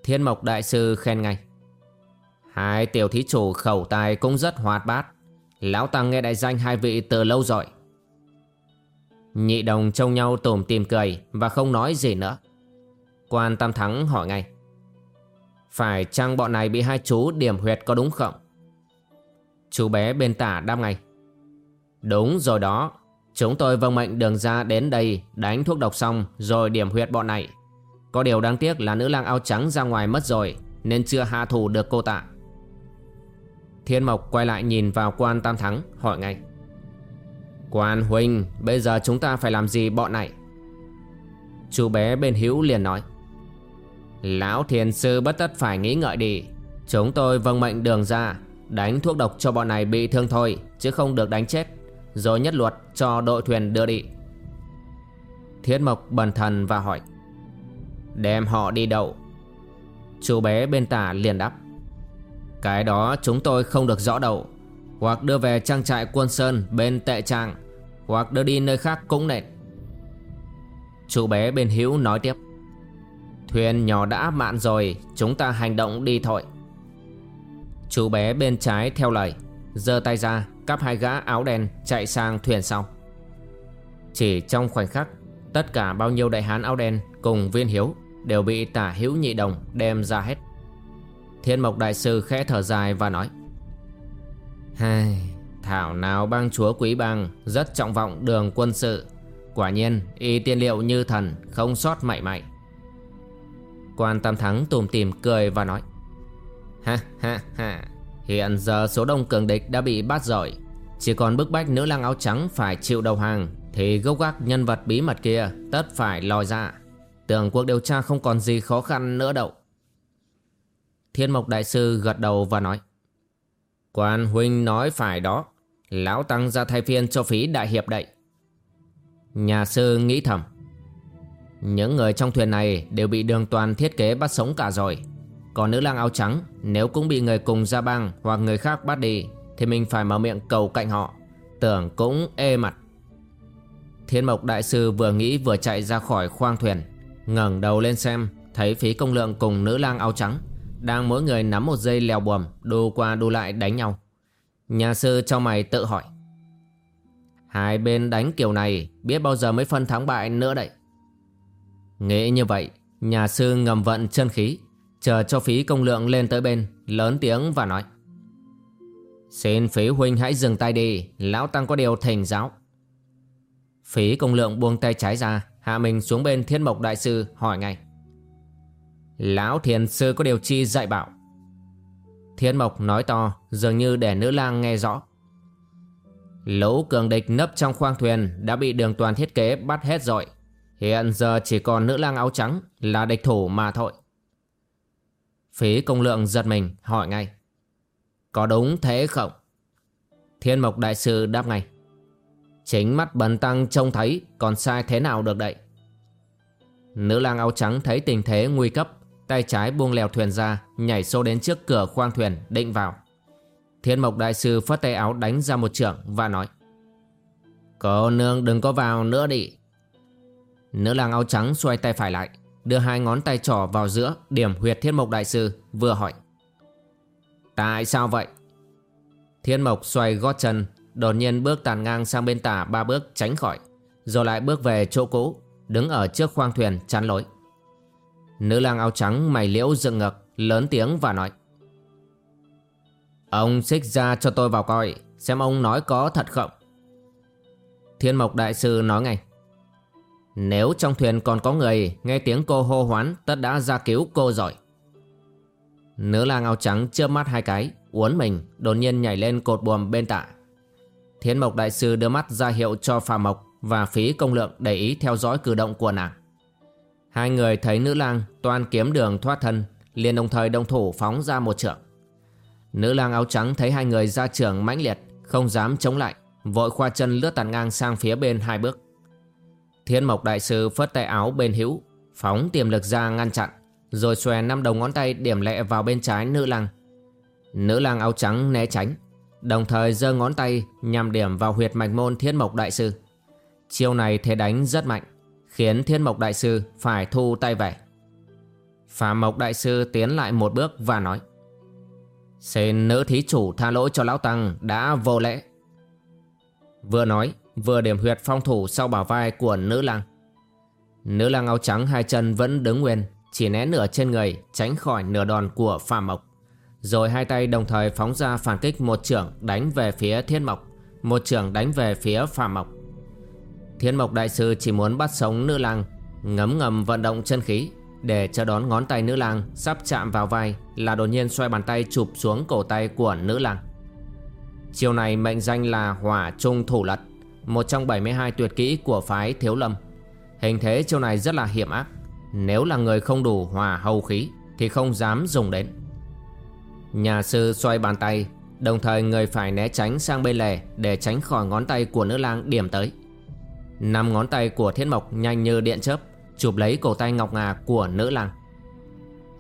Thiên mộc đại sư khen ngay. Hai tiểu thí chủ khẩu tài cũng rất hoạt bát. Lão Tăng nghe đại danh hai vị từ lâu rồi. Nhị đồng trông nhau tủm tìm cười Và không nói gì nữa. Quan Tam Thắng hỏi ngay. Phải chăng bọn này bị hai chú điểm huyệt có đúng không? Chú bé bên tả đáp ngay. Đúng rồi đó. Chúng tôi vâng mệnh đường ra đến đây, Đánh thuốc độc xong, rồi điểm huyệt bọn này. Có điều đáng tiếc là nữ lang áo trắng ra ngoài mất rồi, Nên chưa hạ thủ được cô tạ. Thiên Mộc quay lại nhìn vào quan Tam Thắng, hỏi ngay. Quan huynh, Bây giờ chúng ta phải làm gì bọn này? Chú bé bên hữu liền nói. Lão thiền sư bất tất phải nghĩ ngợi đi. Chúng tôi vâng mệnh đường ra, Đánh thuốc độc cho bọn này bị thương thôi, Chứ không được đánh chết. Rồi nhất luật cho đội thuyền đưa đi. Thiết mộc bần thần và hỏi, Đem họ đi đâu? Chú bé bên tả liền đáp, Cái đó chúng tôi không được rõ đâu. Hoặc đưa về trang trại quân sơn bên tệ trang, Hoặc đưa đi nơi khác cũng nện Chú bé bên hữu nói tiếp Thuyền nhỏ đã mạn rồi Chúng ta hành động đi thôi. Chú bé bên trái theo lời giơ tay ra cắp hai gã áo đen chạy sang thuyền sau. Chỉ trong khoảnh khắc Tất cả bao nhiêu đại hán áo đen cùng viên hiếu Đều bị tả hữu nhị đồng đem ra hết. Thiên mộc đại sư khẽ thở dài và nói Hai, Thảo nào bang chúa quý bang Rất trọng vọng đường quân sự. Quả nhiên y tiên liệu như thần Không sót mảy mảy Quan Tam Thắng tùm tìm cười và nói, Ha ha ha, Hiện giờ số đông cường địch đã bị bắt rồi. Chỉ còn bức bách nữ lang áo trắng phải chịu đầu hàng, Thì gốc gác nhân vật bí mật kia tất phải lòi ra. Tưởng cuộc điều tra không còn gì khó khăn nữa đâu. Thiên Mộc Đại Sư gật đầu và nói, Quan huynh nói phải đó, Lão Tăng ra thay phiên cho phí đại hiệp đậy Nhà sư nghĩ thầm những người trong thuyền này đều bị đường toàn thiết kế bắt sống cả rồi. Còn nữ lang áo trắng, Nếu cũng bị người cùng ra bang hoặc người khác bắt đi, Thì mình phải mở miệng cầu cạnh họ. Tưởng cũng ê mặt. Thiên mộc đại sư vừa nghĩ vừa chạy ra khỏi khoang thuyền, ngẩng đầu lên xem, Thấy phí công lượng cùng nữ lang áo trắng, Đang mỗi người nắm một dây leo buồm, Đu qua đu lại đánh nhau. Nhà sư trong mày tự hỏi. Hai bên đánh kiểu này, biết bao giờ mới phân thắng bại nữa đây. Nghĩ như vậy, nhà sư ngầm vận chân khí, chờ cho phí công lượng lên tới bên, lớn tiếng và nói. Xin phí huynh hãy dừng tay đi, lão tăng có điều thành giáo. Phí công lượng buông tay trái ra, hạ mình xuống bên thiên mộc đại sư hỏi ngay. Lão thiền sư có điều chi dạy bảo. Thiên mộc nói to, dường như để nữ lang nghe rõ. Lũ cường địch nấp trong khoang thuyền đã bị đường toàn thiết kế bắt hết rồi. Hiện giờ chỉ còn nữ lang áo trắng là địch thủ mà thôi. Phí công lượng giật mình hỏi ngay. Có đúng thế không? Thiên mộc đại sư đáp ngay. Chính mắt bần tăng trông thấy còn sai thế nào được đậy. Nữ lang áo trắng thấy tình thế nguy cấp, tay trái buông lèo thuyền ra, nhảy xô đến trước cửa khoang thuyền định vào. Thiên mộc đại sư phất tay áo đánh ra một trưởng và nói Cô nương đừng có vào nữa đi Nữ lang áo trắng xoay tay phải lại, Đưa hai ngón tay trỏ vào giữa Điểm huyệt thiên mộc đại sư, Vừa hỏi. Tại sao vậy? Thiên mộc xoay gót chân, Đột nhiên bước tàn ngang sang bên tả ba bước tránh khỏi, Rồi lại bước về chỗ cũ, Đứng ở trước khoang thuyền chắn lối. Nữ lang áo trắng mày liễu dựng ngực, Lớn tiếng và nói. Ông xích ra cho tôi vào coi, Xem ông nói có thật không? Thiên Mộc Đại Sư nói ngay. Nếu trong thuyền còn có người Nghe tiếng cô hô hoán, Tất đã ra cứu cô rồi. Nữ lang áo trắng chớp mắt hai cái, Uốn mình, đột nhiên nhảy lên cột buồm bên tạ. Thiên Mộc Đại Sư đưa mắt ra hiệu cho Phà Mộc Và phí công lượng để ý theo dõi cử động của nàng. Hai người thấy nữ lang toàn kiếm đường thoát thân, liền đồng thời đồng thủ phóng ra một trượng. Nữ lang áo trắng thấy hai người ra trường mãnh liệt, Không dám chống lại, Vội khoa chân lướt tàn ngang sang phía bên hai bước. Thiên mộc đại sư phất tay áo bên hữu, Phóng tiềm lực ra ngăn chặn, Rồi xòe năm đầu ngón tay điểm lẹ vào bên trái nữ lang. Nữ lang áo trắng né tránh, Đồng thời giơ ngón tay nhằm điểm vào huyệt mạch môn thiên mộc đại sư. Chiêu này thế đánh rất mạnh, Khiến thiên mộc đại sư phải thu tay về. Phạm mộc đại sư tiến lại một bước và nói, Xin nữ thí chủ tha lỗi cho lão tăng đã vô lễ. Vừa nói vừa điểm huyệt phong thủ sau bả vai của nữ lang. Nữ lang áo trắng hai chân vẫn đứng nguyên, Chỉ né nửa trên người, tránh khỏi nửa đòn của Phạm Mộc. Rồi hai tay đồng thời phóng ra phản kích một trưởng đánh về phía Thiên Mộc, Một trưởng đánh về phía Phạm Mộc. Thiên Mộc Đại Sư chỉ muốn bắt sống nữ lang, Ngấm ngầm vận động chân khí, Để chờ đón ngón tay nữ lang sắp chạm vào vai Là đột nhiên xoay bàn tay chụp xuống cổ tay của nữ lang. Chiều này mệnh danh là Hỏa Trung Thủ Lật. Một trong 72 tuyệt kỹ của phái Thiếu Lâm. Hình thế chiêu này rất là hiểm ác. Nếu là người không đủ hòa hầu khí, Thì không dám dùng đến. Nhà sư xoay bàn tay, Đồng thời người phải né tránh sang bên lề Để tránh khỏi ngón tay của nữ lang điểm tới. Năm ngón tay của thiết mộc nhanh như điện chớp, Chụp lấy cổ tay ngọc ngà của nữ lang.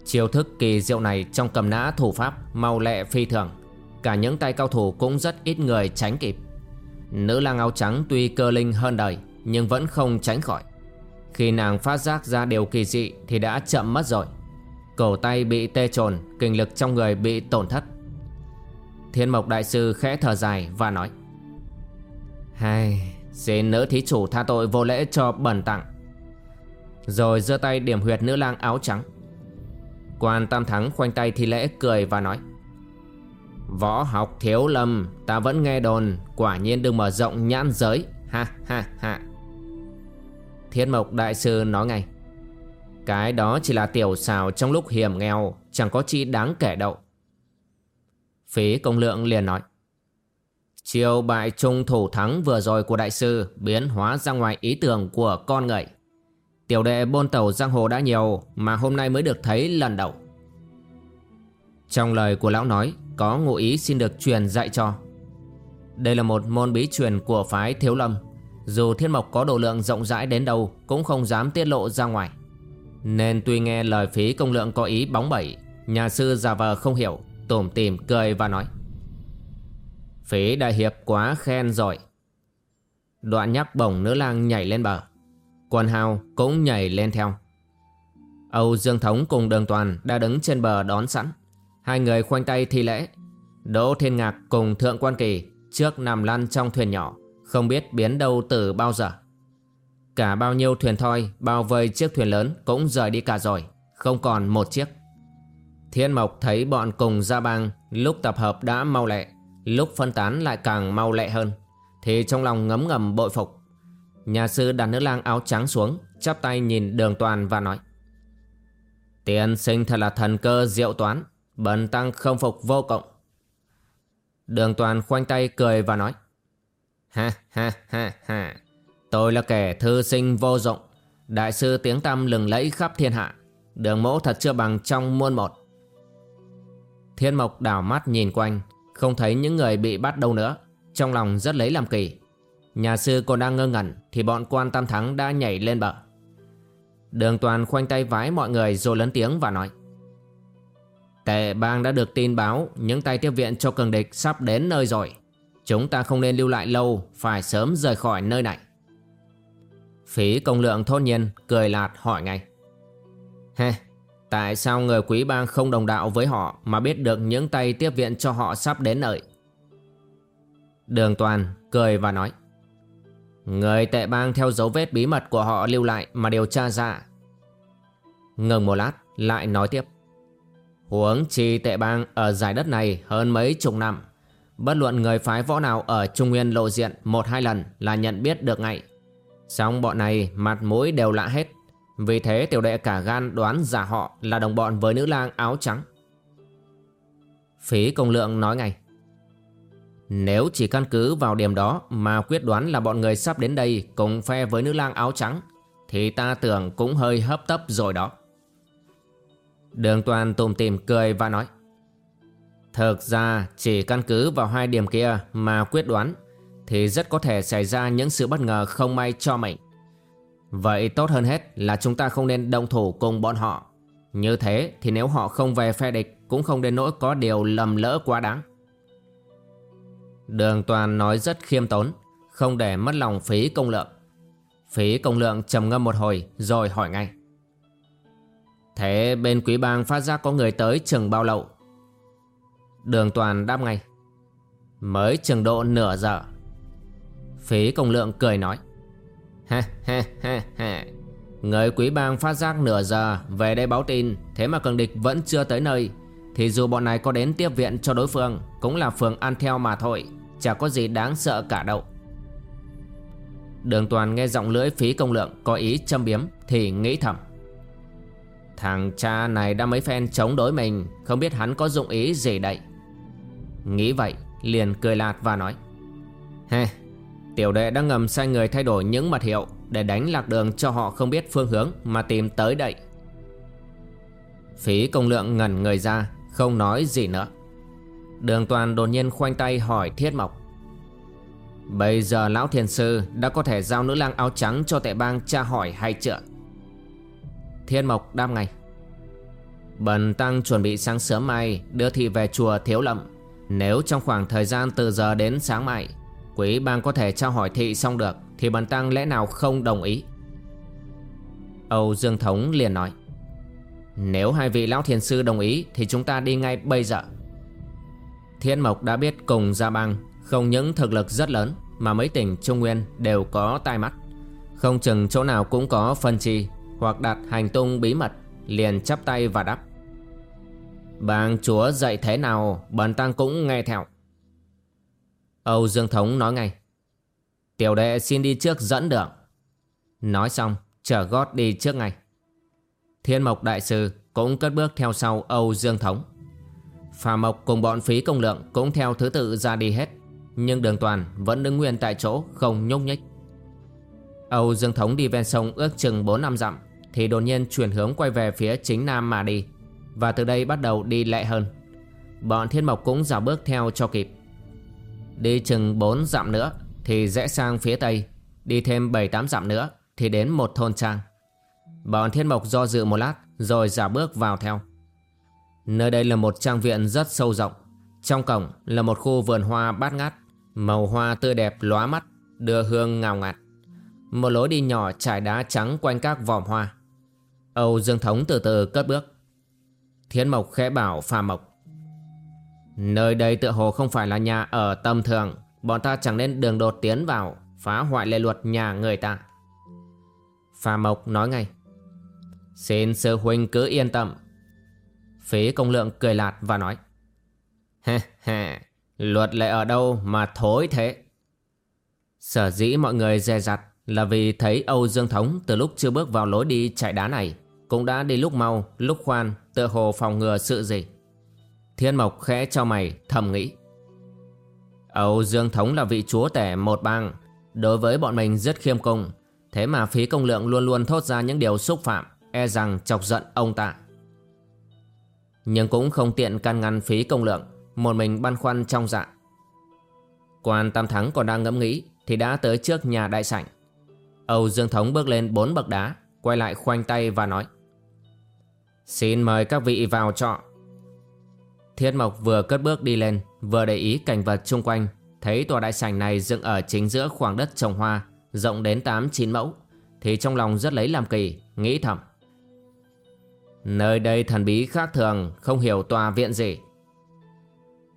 Chiêu thức kỳ diệu này trong cầm nã thủ pháp Mau lẹ phi thường. Cả những tay cao thủ cũng rất ít người tránh kịp. Nữ lang áo trắng tuy cơ linh hơn đời Nhưng vẫn không tránh khỏi. Khi nàng phát giác ra điều kỳ dị Thì đã chậm mất rồi. Cổ tay bị tê trồn Kinh lực trong người bị tổn thất. Thiên mộc đại sư khẽ thở dài và nói Hai Xin nữ thí chủ tha tội vô lễ cho bẩn tặng. Rồi giơ tay điểm huyệt nữ lang áo trắng. Quan Tam Thắng khoanh tay thi lễ cười và nói Võ học thiếu lầm Ta vẫn nghe đồn, Quả nhiên đừng mở rộng nhãn giới. Ha ha ha. Thiên mộc đại sư nói ngay. Cái đó chỉ là tiểu xào trong lúc hiểm nghèo, Chẳng có chi đáng kể đâu. Phí công lượng liền nói. Chiều bại trung thủ thắng vừa rồi của đại sư Biến hóa ra ngoài ý tưởng của con người. Tiểu đệ bôn tàu giang hồ đã nhiều, Mà hôm nay mới được thấy lần đầu. Trong lời của lão nói có ngụ ý xin được truyền dạy cho. Đây là một môn bí truyền của phái Thiếu Lâm. Dù Thiên Mộc có độ lượng rộng rãi đến đâu cũng không dám tiết lộ ra ngoài. Nên tuy nghe lời phí công lượng có ý bóng bẩy, nhà sư già vờ không hiểu, tủm tìm cười và nói. Phí đại hiệp quá khen rồi. Đoạn nhắc bổng nữ lang nhảy lên bờ. Quần hào cũng nhảy lên theo. Âu Dương Thống cùng đường toàn đã đứng trên bờ đón sẵn. Hai người khoanh tay thi lễ. Đỗ Thiên Ngạc cùng Thượng Quan Kỳ Trước nằm lăn trong thuyền nhỏ, Không biết biến đâu từ bao giờ. Cả bao nhiêu thuyền thoi, Bao vây chiếc thuyền lớn Cũng rời đi cả rồi, Không còn một chiếc. Thiên Mộc thấy bọn cùng ra bang, Lúc tập hợp đã mau lẹ, Lúc phân tán lại càng mau lẹ hơn, Thì trong lòng ngấm ngầm bội phục. Nhà sư đặt nữ lang áo trắng xuống, Chắp tay nhìn đường toàn và nói, Tiên sinh thật là thần cơ diệu toán Bần tăng không phục vô cộng. Đường toàn khoanh tay cười và nói. Ha ha ha ha. Tôi là kẻ thư sinh vô dụng. Đại sư tiếng tăm lừng lẫy khắp thiên hạ. Đường mẫu thật chưa bằng trong muôn một. Thiên mộc đảo mắt nhìn quanh. Không thấy những người bị bắt đâu nữa. Trong lòng rất lấy làm kỳ. Nhà sư còn đang ngơ ngẩn, Thì bọn quan tam thắng đã nhảy lên bờ Đường toàn khoanh tay vái mọi người rồi lớn tiếng và nói Tệ bang đã được tin báo những tay tiếp viện cho cường địch sắp đến nơi rồi. Chúng ta không nên lưu lại lâu, phải sớm rời khỏi nơi này. Phí công lượng thốt nhiên, cười lạt hỏi ngay. Hê, tại sao người quý bang không đồng đạo với họ mà biết được những tay tiếp viện cho họ sắp đến nơi? Đường toàn cười và nói. Người tệ bang theo dấu vết bí mật của họ lưu lại mà điều tra ra. Ngừng một lát, lại nói tiếp. Huống chi tệ bang ở giải đất này hơn mấy chục năm. Bất luận người phái võ nào ở Trung Nguyên lộ diện một hai lần là nhận biết được ngay. Xong bọn này mặt mũi đều lạ hết. Vì thế tiểu đệ cả gan đoán giả họ là đồng bọn với nữ lang áo trắng. Phí công lượng nói ngay. Nếu chỉ căn cứ vào điểm đó mà quyết đoán là bọn người sắp đến đây cùng phe với nữ lang áo trắng, thì ta tưởng cũng hơi hấp tấp rồi đó. Đường toàn tùm tìm cười và nói, Thực ra chỉ căn cứ vào hai điểm kia mà quyết đoán Thì rất có thể xảy ra những sự bất ngờ không may cho mình. Vậy tốt hơn hết là chúng ta không nên đồng thủ cùng bọn họ. Như thế thì nếu họ không về phe địch Cũng không đến nỗi có điều lầm lỡ quá đáng. Đường toàn nói rất khiêm tốn, Không để mất lòng phí công lượng. Phí công lượng trầm ngâm một hồi rồi hỏi ngay. Thế bên quý bang phát giác có người tới chừng bao lậu Đường toàn đáp ngay. Mới chừng độ nửa giờ. Phí công lượng cười nói. Ha ha ha ha. Người quý bang phát giác nửa giờ, về đây báo tin Thế mà cường địch vẫn chưa tới nơi Thì dù bọn này có đến tiếp viện cho đối phương, Cũng là phường ăn theo mà thôi Chả có gì đáng sợ cả đâu Đường toàn nghe giọng lưỡi phí công lượng Có ý châm biếm Thì nghĩ thầm Thằng cha này đã mấy phen chống đối mình, Không biết hắn có dụng ý gì đây? Nghĩ vậy, liền cười lạt và nói He Tiểu đệ đã ngầm sai người thay đổi những mật hiệu Để đánh lạc đường cho họ không biết phương hướng Mà tìm tới đây. Phí công lượng ngẩn người ra, Không nói gì nữa. Đường toàn đột nhiên khoanh tay hỏi Thiết Mộc, Bây giờ lão thiền sư đã có thể giao nữ lang áo trắng cho tệ bang cha hỏi hay chưa? Thiên Mộc đáp ngay. Bần tăng chuẩn bị sáng sớm mai đưa thị về chùa Thiếu Lậm Nếu trong khoảng thời gian từ giờ đến sáng mai, Quý bang có thể trao hỏi thị xong được, Thì bần tăng lẽ nào không đồng ý? Âu Dương Thống liền nói. Nếu hai vị lão thiền sư đồng ý, Thì chúng ta đi ngay bây giờ. Thiên Mộc đã biết cùng Gia Bang Không những thực lực rất lớn, Mà mấy tỉnh Trung Nguyên đều có tai mắt. Không chừng chỗ nào cũng có phân chi hoặc đặt hành tung bí mật, Liền chắp tay và đáp. Bàng chúa dạy thế nào Bần tăng cũng nghe theo. Âu Dương Thống nói ngay, Tiểu đệ xin đi trước dẫn đường. Nói xong Trở gót đi trước ngay. Thiên Mộc Đại Sư cũng cất bước theo sau Âu Dương Thống. Phà Mộc cùng bọn phí công lượng cũng theo thứ tự ra đi hết, Nhưng đường toàn vẫn đứng nguyên tại chỗ, không nhúc nhích. Âu Dương Thống đi ven sông ước chừng 4 năm dặm, Thì đột nhiên chuyển hướng quay về phía chính nam mà đi, Và từ đây bắt đầu đi lẹ hơn. Bọn Thiên Mộc cũng dạo bước theo cho kịp. Đi chừng 4 dặm nữa Thì rẽ sang phía tây, Đi thêm 7-8 dặm nữa Thì đến một thôn trang. Bọn Thiên Mộc do dự một lát Rồi giả bước vào theo. Nơi đây là một trang viện rất sâu rộng, Trong cổng là một khu vườn hoa bát ngát, Màu hoa tươi đẹp lóa mắt, Đưa hương ngào ngạt. Một lối đi nhỏ trải đá trắng quanh các vòm hoa. Âu Dương Thống từ từ cất bước. Thiên Mộc khẽ bảo Phà Mộc. Nơi đây tựa hồ không phải là nhà ở tầm thường. Bọn ta chẳng nên đường đột tiến vào, Phá hoại lệ luật nhà người ta. Phà Mộc nói ngay. Xin sư huynh cứ yên tâm. Phí công lượng cười lạt và nói. Ha ha Luật lệ ở đâu mà thối thế? Sở dĩ mọi người dè dặt là vì thấy Âu Dương Thống Từ lúc chưa bước vào lối đi chạy đá này, Cũng đã đi lúc mau, lúc khoan, Tựa hồ phòng ngừa sự gì. Thiên Mộc khẽ cho mày, thầm nghĩ. Âu Dương Thống là vị chúa tể một bang. Đối với bọn mình rất khiêm cung, Thế mà phí công lượng luôn luôn thốt ra những điều xúc phạm E rằng chọc giận ông ta. Nhưng cũng không tiện can ngăn phí công lượng, Một mình băn khoăn trong dạ. Quan Tam Thắng còn đang ngẫm nghĩ Thì đã tới trước nhà đại sảnh. Âu Dương Thống bước lên bốn bậc đá, Quay lại khoanh tay và nói, Xin mời các vị vào trọ. Thiết Mộc vừa cất bước đi lên, Vừa để ý cảnh vật chung quanh, Thấy tòa đại sảnh này dựng ở chính giữa khoảng đất trồng hoa, Rộng đến 8-9 mẫu, Thì trong lòng rất lấy làm kỳ, Nghĩ thầm, Nơi đây thần bí khác thường, Không hiểu tòa viện gì.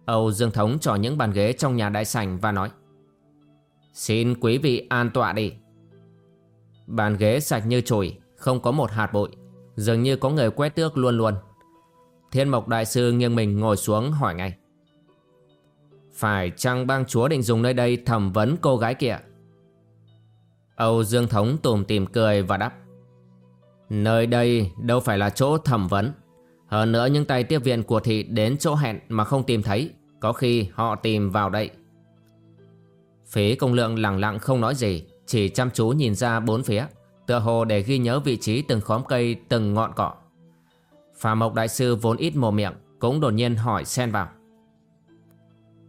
Âu Dương Thống cho những bàn ghế trong nhà đại sảnh và nói, Xin quý vị an tọa đi. Bàn ghế sạch như chùi, Không có một hạt bụi. Dường như có người quét tước luôn luôn. Thiên Mộc Đại Sư nghiêng mình ngồi xuống hỏi ngay. Phải chăng bang chúa định dùng nơi đây thẩm vấn cô gái kia? Âu Dương Thống tùm tìm cười và đáp. Nơi đây đâu phải là chỗ thẩm vấn. Hơn nữa những tay tiếp viện của thị đến chỗ hẹn mà không tìm thấy. Có khi họ tìm vào đây. Phế công lượng lặng lặng không nói gì. Chỉ chăm chú nhìn ra bốn phía, Tựa hồ để ghi nhớ vị trí từng khóm cây, từng ngọn cỏ. Phà Mộc Đại Sư vốn ít mồm miệng, Cũng đột nhiên hỏi xen vào.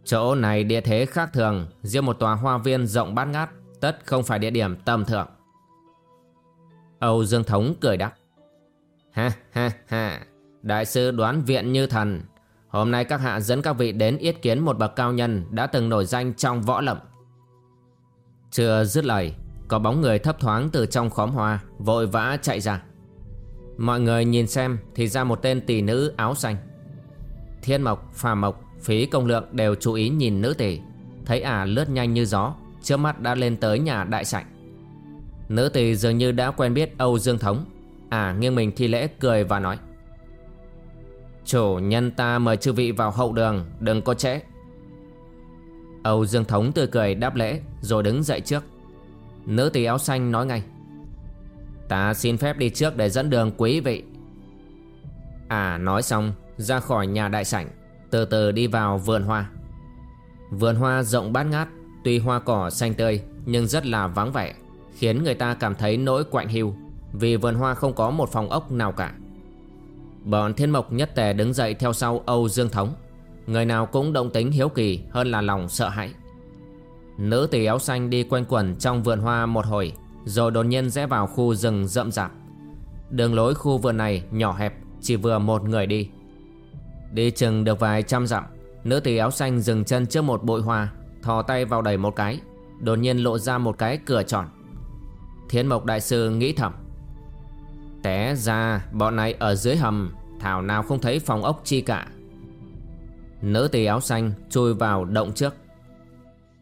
Chỗ này địa thế khác thường Riêng một tòa hoa viên rộng bát ngát, Tất không phải địa điểm tầm thượng Âu Dương Thống cười đáp. Ha ha ha, Đại sư đoán viện như thần. Hôm nay các hạ dẫn các vị đến yết kiến một bậc cao nhân Đã từng nổi danh trong võ lậm chưa dứt lời Có bóng người thấp thoáng từ trong khóm hoa Vội vã chạy ra. Mọi người nhìn xem thì ra một tên tỷ nữ áo xanh. Thiên Mộc, Phà Mộc, Phí Công Lượng đều chú ý nhìn nữ tỷ. Thấy ả lướt nhanh như gió Trước mắt đã lên tới nhà đại sảnh. Nữ tỷ dường như đã quen biết Âu Dương Thống. Ả nghiêng mình thi lễ cười và nói Chủ nhân ta mời chư vị vào hậu đường Đừng có trễ. Âu Dương Thống tươi cười đáp lễ, Rồi đứng dậy trước. Nữ tỷ áo xanh nói ngay. Ta xin phép đi trước để dẫn đường quý vị. À nói xong, Ra khỏi nhà đại sảnh, Từ từ đi vào vườn hoa. Vườn hoa rộng bát ngát, Tuy hoa cỏ xanh tươi, Nhưng rất là vắng vẻ, Khiến người ta cảm thấy nỗi quạnh hiu, Vì vườn hoa không có một phòng ốc nào cả. Bọn thiên mộc nhất tề đứng dậy theo sau Âu Dương Thống. Người nào cũng động tính hiếu kỳ hơn là lòng sợ hãi. Nữ tỷ áo xanh đi quanh quẩn trong vườn hoa một hồi, Rồi đột nhiên rẽ vào khu rừng rậm rạp. Đường lối khu vườn này nhỏ hẹp, Chỉ vừa một người đi. Đi chừng được vài trăm dặm, Nữ tỷ áo xanh dừng chân trước một bụi hoa, Thò tay vào đẩy một cái, Đột nhiên lộ ra một cái cửa tròn. Thiên mộc đại sư nghĩ thầm. Té ra, bọn này ở dưới hầm, Thảo nào không thấy phòng ốc chi cả. Nữ tỳ áo xanh chui vào động trước.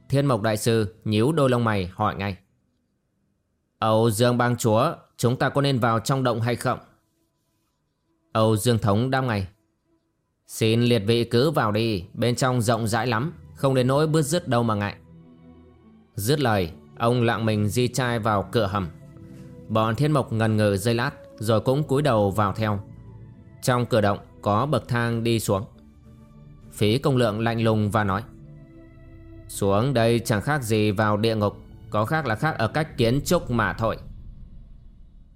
Thiên mộc đại sư nhíu đôi lông mày hỏi ngay. Âu Dương bang chúa, Chúng ta có nên vào trong động hay không? Âu Dương thống đam ngay. Xin liệt vị cứ vào đi, Bên trong rộng rãi lắm, Không đến nỗi bước rứt đâu mà ngại. Dứt lời, Ông lặng mình di trai vào cửa hầm. Bọn thiên mộc ngần ngừ dây lát, Rồi cũng cúi đầu vào theo. Trong cửa động có bậc thang đi xuống. Phí công lượng lạnh lùng và nói, Xuống đây chẳng khác gì vào địa ngục, Có khác là khác ở cách kiến trúc mà thôi.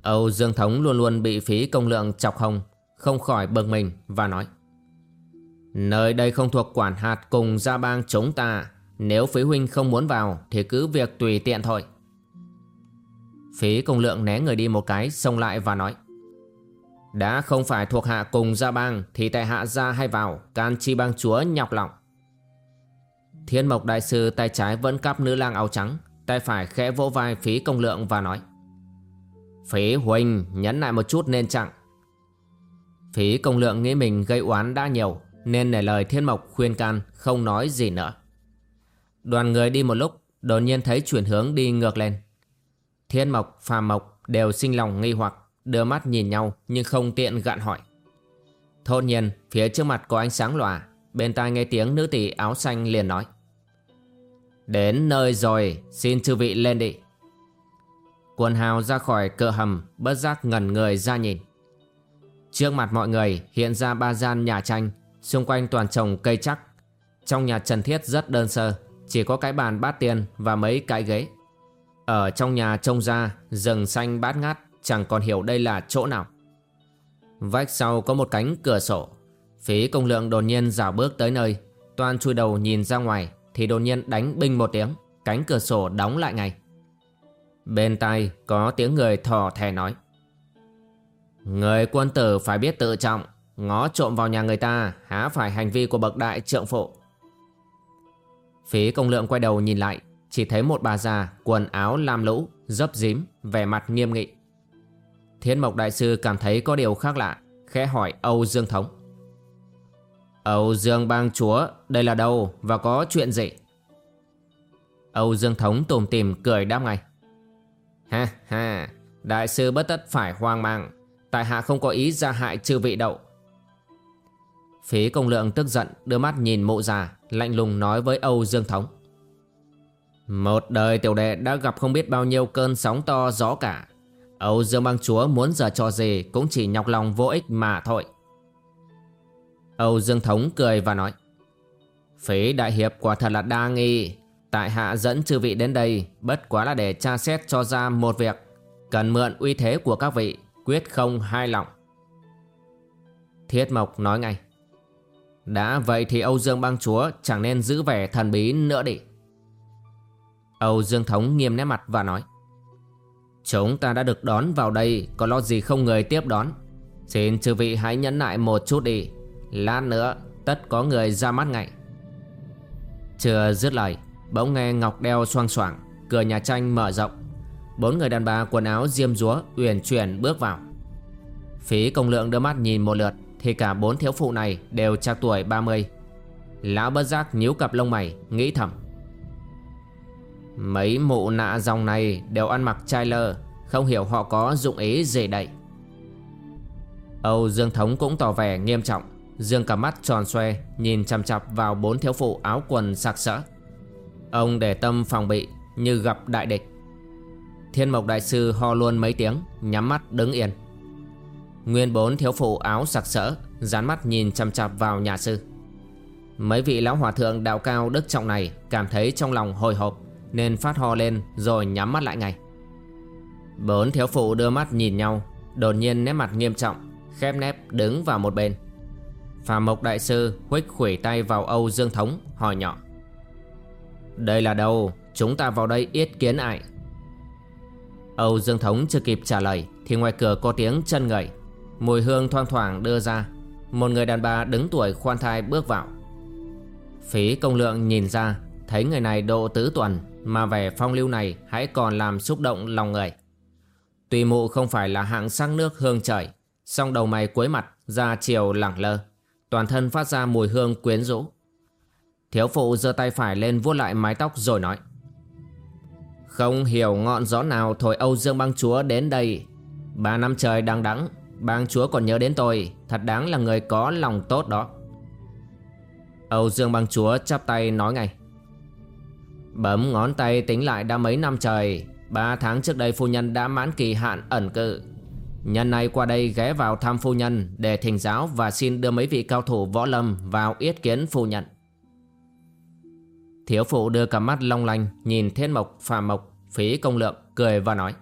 Âu Dương Thống luôn luôn bị phí công lượng chọc hồng, Không khỏi bừng mình và nói, Nơi đây không thuộc quản hạt cùng gia bang chúng ta, Nếu phí huynh không muốn vào Thì cứ việc tùy tiện thôi. Phí công lượng né người đi một cái, Xông lại và nói đã không phải thuộc hạ cùng gia bang Thì tại hạ ra hay vào Can chi bang chúa nhọc lòng. Thiên mộc đại sư tay trái vẫn cắp nữ lang áo trắng Tay phải khẽ vỗ vai phí công lượng và nói Phí huynh nhấn lại một chút nên chặng Phí công lượng nghĩ mình gây oán đã nhiều Nên nể lời thiên mộc khuyên can Không nói gì nữa. Đoàn người đi một lúc Đột nhiên thấy chuyển hướng đi ngược lên. Thiên mộc, phàm mộc đều sinh lòng nghi hoặc. Đưa mắt nhìn nhau nhưng không tiện gạn hỏi. Thôn nhiên, phía trước mặt có ánh sáng lòa, Bên tai nghe tiếng nữ tỷ áo xanh liền nói. Đến nơi rồi, Xin chư vị lên đi. Quần hào ra khỏi cửa hầm, Bất giác ngẩn người ra nhìn. Trước mặt mọi người hiện ra ba gian nhà tranh, Xung quanh toàn trồng cây chắc. Trong nhà trần thiết rất đơn sơ, Chỉ có cái bàn bát tiền và mấy cái ghế. Ở trong nhà trông ra, Rừng xanh bát ngát. Chẳng còn hiểu đây là chỗ nào. Vách sau có một cánh cửa sổ. Phí công lượng đột nhiên dạo bước tới nơi. Toàn chui đầu nhìn ra ngoài, Thì đột nhiên đánh binh một tiếng. Cánh cửa sổ đóng lại ngay. Bên tai có tiếng người thò thè nói. Người quân tử phải biết tự trọng. Ngó trộm vào nhà người ta, Há phải hành vi của bậc đại trượng phụ. Phí công lượng quay đầu nhìn lại, Chỉ thấy một bà già, Quần áo lam lũ, Dấp dím, Vẻ mặt nghiêm nghị. Thiên mộc đại sư cảm thấy có điều khác lạ, Khẽ hỏi Âu Dương Thống. Âu Dương bang chúa, Đây là đâu và có chuyện gì? Âu Dương Thống tùm tìm cười đáp ngay. Ha ha, Đại sư bất tất phải hoang mang, Tại hạ không có ý ra hại chư vị đậu Phí công lượng tức giận Đưa mắt nhìn mộ già, Lạnh lùng nói với Âu Dương Thống. Một đời tiểu đệ đã gặp không biết bao nhiêu cơn sóng to gió cả Âu Dương bang chúa muốn giờ cho gì Cũng chỉ nhọc lòng vô ích mà thôi. Âu Dương Thống cười và nói Phế đại hiệp quả thật là đa nghi. Tại hạ dẫn chư vị đến đây, Bất quá là để tra xét cho ra một việc. Cần mượn uy thế của các vị, Quyết không hai lòng. Thiết Mộc nói ngay, Đã vậy thì Âu Dương bang chúa Chẳng nên giữ vẻ thần bí nữa đi. Âu Dương Thống nghiêm nét mặt và nói Chúng ta đã được đón vào đây, Có lo gì không người tiếp đón? Xin chư vị hãy nhẫn nại một chút đi. Lát nữa, tất có người ra mắt ngay. Chưa dứt lời, Bỗng nghe ngọc đeo xoang xoảng, Cửa nhà tranh mở rộng. Bốn người đàn bà quần áo diêm rúa uyển chuyển bước vào. Phí công lượng đưa mắt nhìn một lượt, Thì cả bốn thiếu phụ này đều trạc tuổi 30 Lão bất giác nhíu cặp lông mày, Nghĩ thầm. Mấy mụ nạ dòng này đều ăn mặc trai lơ Không hiểu họ có dụng ý gì đây. Âu Dương Thống cũng tỏ vẻ nghiêm trọng, Dương cả mắt tròn xoe, Nhìn chằm chặp vào bốn thiếu phụ áo quần sặc sỡ. Ông để tâm phòng bị Như gặp đại địch. Thiên mộc đại sư ho luôn mấy tiếng, Nhắm mắt đứng yên. Nguyên bốn thiếu phụ áo sặc sỡ, Dán mắt nhìn chằm chặp vào nhà sư. Mấy vị lão hòa thượng đạo cao đức trọng này Cảm thấy trong lòng hồi hộp. Nên phát ho lên rồi nhắm mắt lại ngay. Bốn thiếu phụ đưa mắt nhìn nhau, Đột nhiên nét mặt nghiêm trọng, Khép nép đứng vào một bên. Phạm Mộc Đại Sư huých khủy tay vào Âu Dương Thống, hỏi nhỏ. Đây là đâu? Chúng ta vào đây yết kiến ai? Âu Dương Thống chưa kịp trả lời Thì ngoài cửa có tiếng chân ngậy. Mùi hương thoang thoảng đưa ra. Một người đàn bà đứng tuổi khoan thai bước vào. Phí công lượng nhìn ra, Thấy người này độ tứ tuần. Mà vẻ phong lưu này, hãy còn làm xúc động lòng người. Tuy mụ không phải là hạng sắc nước hương trời, song đầu mày cuối mặt ra chiều lẳng lơ, Toàn thân phát ra mùi hương quyến rũ. Thiếu phụ giơ tay phải lên vuốt lại mái tóc rồi nói, Không hiểu ngọn gió nào thổi Âu Dương băng chúa đến đây. Ba năm trời đang đắng, Bang chúa còn nhớ đến tôi, Thật đáng là người có lòng tốt đó. Âu Dương băng chúa chắp tay nói ngay Bấm ngón tay tính lại đã mấy năm trời. Ba tháng trước đây phu nhân đã mãn kỳ hạn ẩn cư. Nhân này qua đây ghé vào thăm phu nhân Để thỉnh giáo và xin đưa mấy vị cao thủ võ lâm Vào yết kiến phu nhân. Thiếu phụ đưa cả mắt long lanh Nhìn thiên mộc, phàm mộc, phí công lượng Cười và nói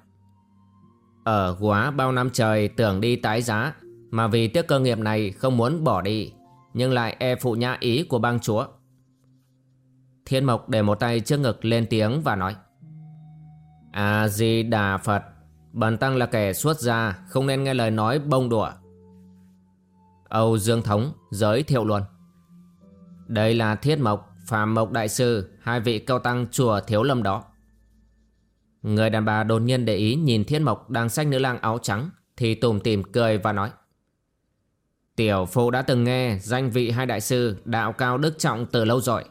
Ở quá bao năm trời tưởng đi tái giá Mà vì tiếc cơ nghiệp này không muốn bỏ đi Nhưng lại e phụ nhã ý của bang chúa. Thiên mộc để một tay trước ngực lên tiếng và nói A-di-đà Phật Bần tăng là kẻ xuất gia, Không nên nghe lời nói bông đùa. Âu Dương Thống giới thiệu luôn, Đây là Thiết Mộc, Phạm Mộc Đại Sư, Hai vị cao tăng chùa Thiếu Lâm đó. Người đàn bà đột nhiên để ý Nhìn Thiết Mộc đang xách nữ lang áo trắng, Thì tùm tìm cười và nói, Tiểu phụ đã từng nghe Danh vị hai đại sư, Đạo cao đức trọng từ lâu rồi.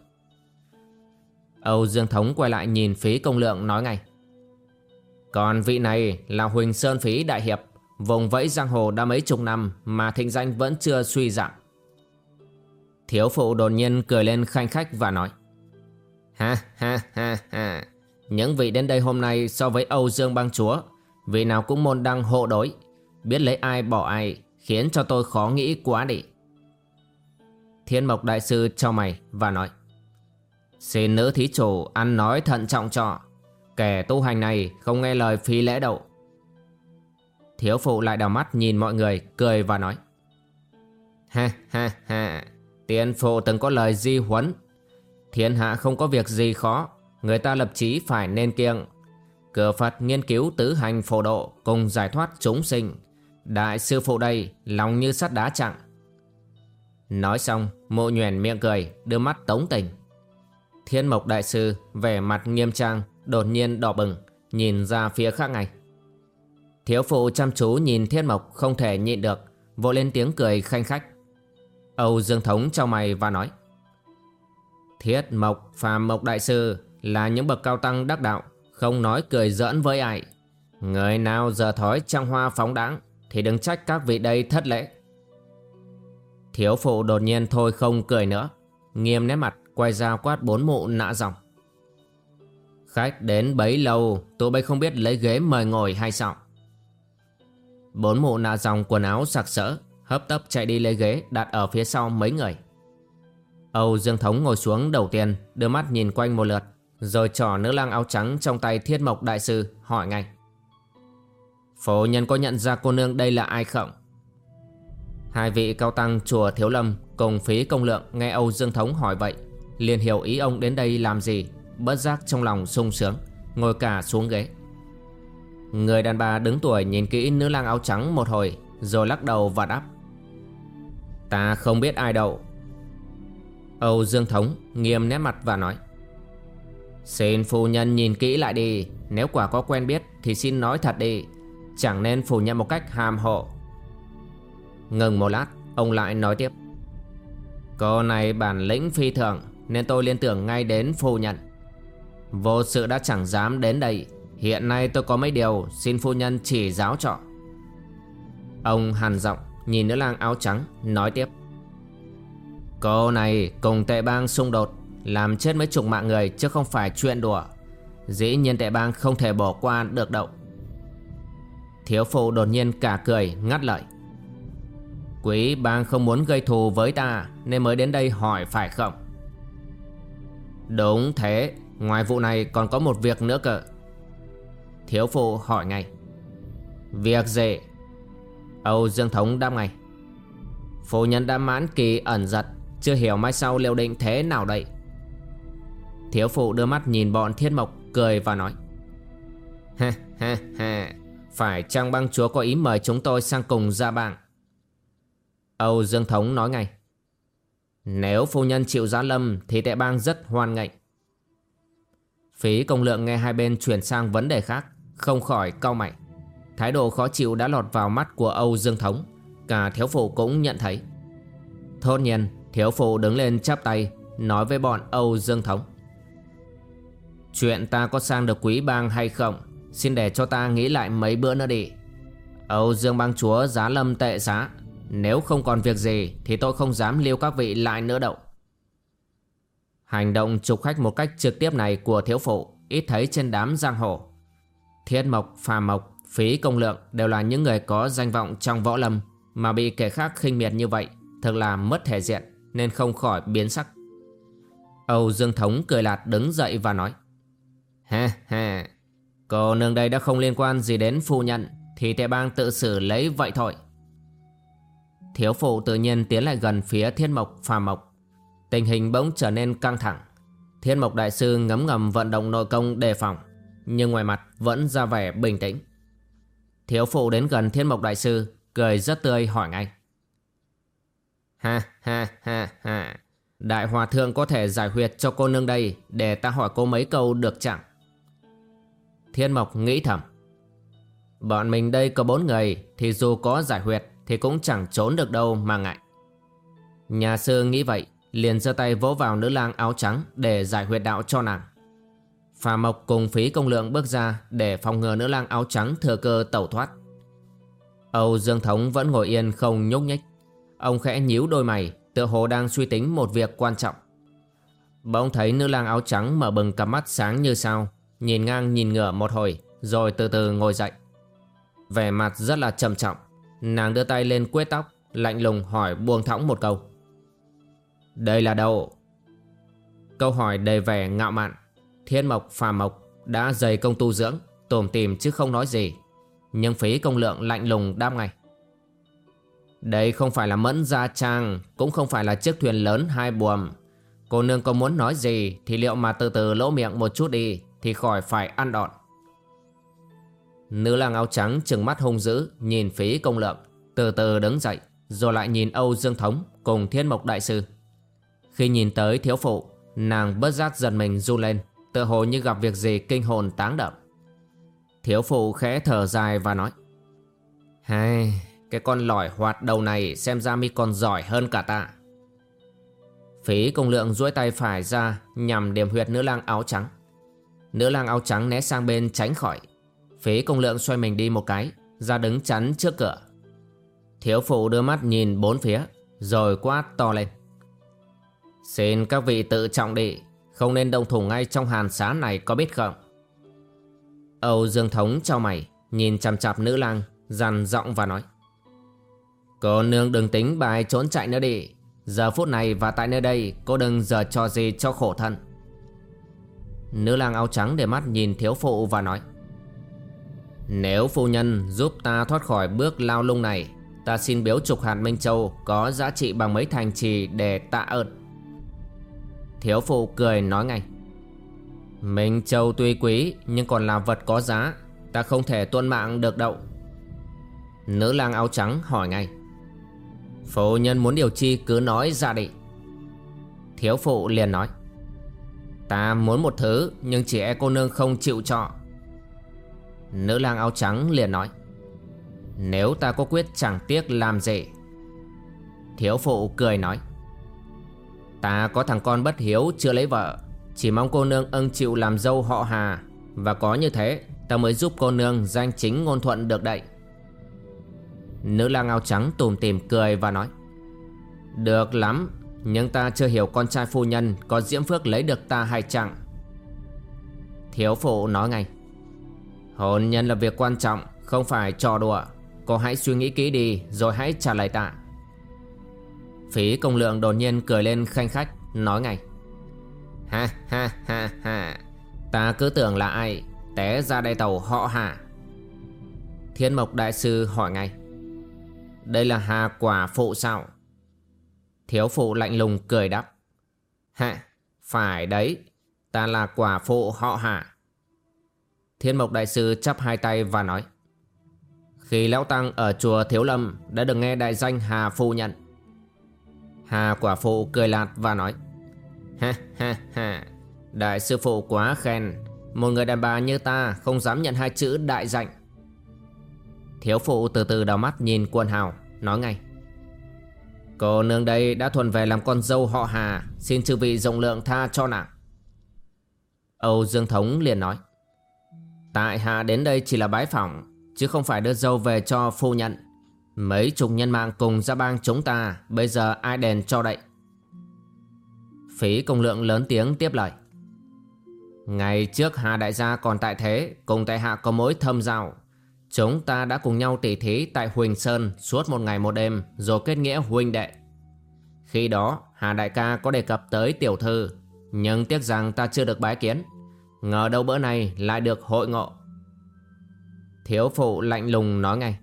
Âu Dương Thống quay lại nhìn phí công lượng, nói ngay. Còn vị này là Huỳnh Sơn Phí Đại Hiệp, Vùng vẫy giang hồ đã mấy chục năm Mà thịnh danh vẫn chưa suy giảm. Thiếu phụ đột nhiên cười lên khanh khách và nói, Ha ha ha ha, Những vị đến đây hôm nay so với Âu Dương bang chúa, Vị nào cũng môn đăng hộ đối, Biết lấy ai bỏ ai, Khiến cho tôi khó nghĩ quá đi. Thiên Mộc Đại Sư cho mày và nói Xin nữ thí chủ ăn nói thận trọng trọ Kẻ tu hành này không nghe lời phi lễ đậu Thiếu phụ lại đào mắt nhìn mọi người, cười và nói. Ha ha ha, Tiên phụ từng có lời di huấn. Thiên hạ không có việc gì khó, Người ta lập chí phải nên kiêng. Cửa Phật nghiên cứu tứ hành phổ độ Cùng giải thoát chúng sinh. Đại sư phụ đây Lòng như sắt đá chặng Nói xong, mộ nhoèn miệng cười, Đưa mắt tống tình. Thiên mộc đại sư vẻ mặt nghiêm trang đột nhiên đỏ bừng, nhìn ra phía khác ngay. Thiếu phụ chăm chú nhìn Thiên Mộc không thể nhịn được, vội lên tiếng cười khanh khách. Âu Dương Thống trao mày và nói. Thiết Mộc, Phàm Mộc Đại Sư là những bậc cao tăng đắc đạo, không nói cười giỡn với ai. Người nào giờ thói trăng hoa phóng đáng thì đừng trách các vị đây thất lễ. Thiếu phụ đột nhiên thôi không cười nữa, nghiêm nét mặt quay ra quát bốn mụ nạ dòng. Khách đến bấy lâu, Tụi bay không biết lấy ghế mời ngồi hay sao. Bốn mụ nạ dòng quần áo sặc sỡ, Hấp tấp chạy đi lấy ghế đặt ở phía sau mấy người. Âu Dương Thống ngồi xuống đầu tiên, Đưa mắt nhìn quanh một lượt, Rồi trỏ nữ lang áo trắng trong tay thiết mộc đại sư Hỏi ngay. Phổ nhân có nhận ra cô nương đây là ai không? Hai vị cao tăng chùa Thiếu Lâm Cùng phí công lượng nghe Âu Dương Thống hỏi vậy liền hiểu ý ông đến đây làm gì, bất giác trong lòng sung sướng, Ngồi cả xuống ghế. Người đàn bà đứng tuổi nhìn kỹ nữ lang áo trắng một hồi, Rồi lắc đầu và đáp. Ta không biết ai đâu. Âu Dương Thống nghiêm nét mặt và nói. Xin phu nhân nhìn kỹ lại đi, Nếu quả có quen biết thì xin nói thật đi, Chẳng nên phủ nhận một cách hàm hộ. Ngừng một lát, Ông lại nói tiếp. Cô này bản lĩnh phi thường nên tôi liên tưởng ngay đến phu nhân. Vô sự đã chẳng dám đến đây. Hiện nay tôi có mấy điều Xin phu nhân chỉ giáo trọ Ông hàn giọng, Nhìn nữ lang áo trắng, Nói tiếp. Cô này cùng tệ bang xung đột, Làm chết mấy chục mạng người Chứ không phải chuyện đùa. Dĩ nhiên tệ bang không thể bỏ qua được đậu Thiếu phụ đột nhiên cả cười, ngắt lời. Quý bang không muốn gây thù với ta, Nên mới đến đây hỏi phải không? Đúng thế, Ngoài vụ này còn có một việc nữa cơ. Thiếu phụ hỏi ngay. Việc gì? Âu Dương Thống đáp ngay. Phụ nhân đã mãn kỳ ẩn giật, Chưa hiểu mai sau liệu định thế nào đây. Thiếu phụ đưa mắt nhìn bọn thiết mộc, Cười và nói. Ha ha ha Phải chăng băng chúa có ý mời chúng tôi sang cùng ra bang? Âu Dương Thống nói ngay. Nếu phu nhân chịu giá lâm Thì tệ bang rất hoan nghênh. Phí công lượng nghe hai bên chuyển sang vấn đề khác, Không khỏi cau mày. Thái độ khó chịu đã lọt vào mắt của Âu Dương Thống, Cả thiếu phụ cũng nhận thấy. Thốt nhiên, thiếu phụ đứng lên chắp tay, Nói với bọn Âu Dương Thống. Chuyện ta có sang được quý bang hay không, Xin để cho ta nghĩ lại mấy bữa nữa đi. Âu Dương bang chúa giá lâm tệ giá nếu không còn việc gì Thì tôi không dám lưu các vị lại nữa đâu. Hành động trục khách một cách trực tiếp này của thiếu phụ Ít thấy trên đám giang hồ. Thiết mộc, phà mộc, phí công lượng Đều là những người có danh vọng trong võ lâm Mà bị kẻ khác khinh miệt như vậy Thật là mất thể diện Nên không khỏi biến sắc. Âu Dương Thống cười lạt đứng dậy và nói Ha ha Cô nương đây đã không liên quan gì đến phu nhận Thì tệ bang tự xử lấy vậy thôi. Thiếu phụ tự nhiên tiến lại gần phía thiên mộc, phà mộc. Tình hình bỗng trở nên căng thẳng. Thiên mộc đại sư ngấm ngầm vận động nội công đề phòng, Nhưng ngoài mặt vẫn ra vẻ bình tĩnh. Thiếu phụ đến gần thiên mộc đại sư, Cười rất tươi hỏi ngay. Ha ha ha ha. Đại hòa thượng có thể giải huyệt cho cô nương đây Để ta hỏi cô mấy câu được chẳng? Thiên Mộc nghĩ thầm. Bọn mình đây có bốn người Thì dù có giải huyệt thì cũng chẳng trốn được đâu mà ngại. Nhà sư nghĩ vậy, Liền giơ tay vỗ vào nữ lang áo trắng Để giải huyệt đạo cho nàng. Phà Mộc cùng phí công lượng bước ra Để phòng ngừa nữ lang áo trắng thừa cơ tẩu thoát. Âu Dương Thống vẫn ngồi yên không nhúc nhích. Ông khẽ nhíu đôi mày, Tựa hồ đang suy tính một việc quan trọng. Bỗng thấy nữ lang áo trắng mở bừng cặp mắt sáng như sao, Nhìn ngang nhìn ngửa một hồi, Rồi từ từ ngồi dậy. Vẻ mặt rất là trầm trọng. Nàng đưa tay lên quét tóc, Lạnh lùng hỏi buông thõng một câu. Đây là đâu? Câu hỏi đầy vẻ ngạo mạn. Thiên mộc, phà mộc Đã dày công tu dưỡng, Tổm tìm chứ không nói gì. Nhưng phí công lượng lạnh lùng đáp ngay. Đây không phải là mẫn gia trang, Cũng không phải là chiếc thuyền lớn hai buồm. Cô nương có muốn nói gì Thì liệu mà từ từ lỗ miệng một chút đi thì khỏi phải ăn đòn. Nữ lang áo trắng trừng mắt hung dữ, Nhìn phí công lượng, Từ từ đứng dậy, Rồi lại nhìn Âu Dương Thống Cùng Thiên Mộc Đại Sư. Khi nhìn tới thiếu phụ, Nàng bớt giác dần mình run lên Tự hồ như gặp việc gì kinh hồn táng đậm. Thiếu phụ khẽ thở dài và nói Hai Cái con lỏi hoạt đầu này Xem ra mi còn giỏi hơn cả ta. Phí công lượng duỗi tay phải ra Nhằm điểm huyệt nữ lang áo trắng. Nữ lang áo trắng né sang bên tránh khỏi Phí công lượng xoay mình đi một cái, Ra đứng chắn trước cửa. Thiếu phụ đưa mắt nhìn bốn phía, Rồi quát to lên. Xin các vị tự trọng đi, Không nên động thủ ngay trong hàn xá này có biết không? Âu Dương Thống cho mày, Nhìn chằm chặp nữ lang, Dằn giọng và nói. Cô nương đừng tính bài trốn chạy nữa đi, Giờ phút này và tại nơi đây, Cô đừng giờ cho gì cho khổ thân. Nữ lang áo trắng để mắt nhìn thiếu phụ và nói. Nếu phu nhân giúp ta thoát khỏi bước lao lung này, Ta xin biếu trục hạt Minh Châu Có giá trị bằng mấy thành trì để tạ ơn. Thiếu phụ cười nói ngay. Minh Châu tuy quý, Nhưng còn là vật có giá, Ta không thể tuân mạng được đâu. Nữ lang áo trắng hỏi ngay. Phu nhân muốn điều chi cứ nói ra đi. Thiếu phụ liền nói. Ta muốn một thứ, nhưng chỉ e cô nương không chịu cho. Nữ lang áo trắng liền nói, Nếu ta có quyết chẳng tiếc làm gì Thiếu phụ cười nói, Ta có thằng con bất hiếu chưa lấy vợ, Chỉ mong cô nương ưng chịu làm dâu họ hà. Và có như thế, Ta mới giúp cô nương danh chính ngôn thuận được đậy Nữ lang áo trắng tùm tìm cười và nói, Được lắm, Nhưng ta chưa hiểu con trai phu nhân Có diễm phước lấy được ta hay chẳng. Thiếu phụ nói ngay Hôn nhân là việc quan trọng, Không phải trò đùa. Cô hãy suy nghĩ kỹ đi, Rồi hãy trả lời tạ. Phí công lượng đột nhiên cười lên khanh khách, Nói ngay. Ha ha ha ha. Ta cứ tưởng là ai, Té ra đây tàu họ hà. Thiên mộc đại sư hỏi ngay. Đây là hà quả phụ sao? Thiếu phụ lạnh lùng cười đáp. Hạ Phải đấy. Ta là quả phụ họ Hạ. Thiên mộc đại sư chắp hai tay và nói, Khi lão tăng ở chùa Thiếu Lâm Đã được nghe đại danh Hà Phu Nhận. Hà quả phụ cười lạt và nói, Ha ha ha, Đại sư phụ quá khen, Một người đàn bà như ta không dám nhận hai chữ đại danh. Thiếu phụ từ từ đào mắt nhìn quân hào, Nói ngay, Cô nương đây đã thuần về làm con dâu họ Hà, Xin chư vị rộng lượng tha cho nàng. Âu Dương Thống liền nói Tại hạ đến đây chỉ là bái phỏng, Chứ không phải đưa dâu về cho phu nhận Mấy chục nhân mạng cùng ra bang chúng ta, Bây giờ ai đền cho đậy? Phí công lượng lớn tiếng tiếp lời. Ngày trước Hà Đại gia còn tại thế, Cùng tại hạ có mối thâm giao. Chúng ta đã cùng nhau tỉ thí tại Huỳnh Sơn Suốt một ngày một đêm Rồi kết nghĩa huynh đệ. Khi đó Hà Đại ca có đề cập tới tiểu thư, Nhưng tiếc rằng ta chưa được bái kiến. Ngờ đâu bữa này lại được hội ngộ. Thiếu phụ lạnh lùng nói ngay.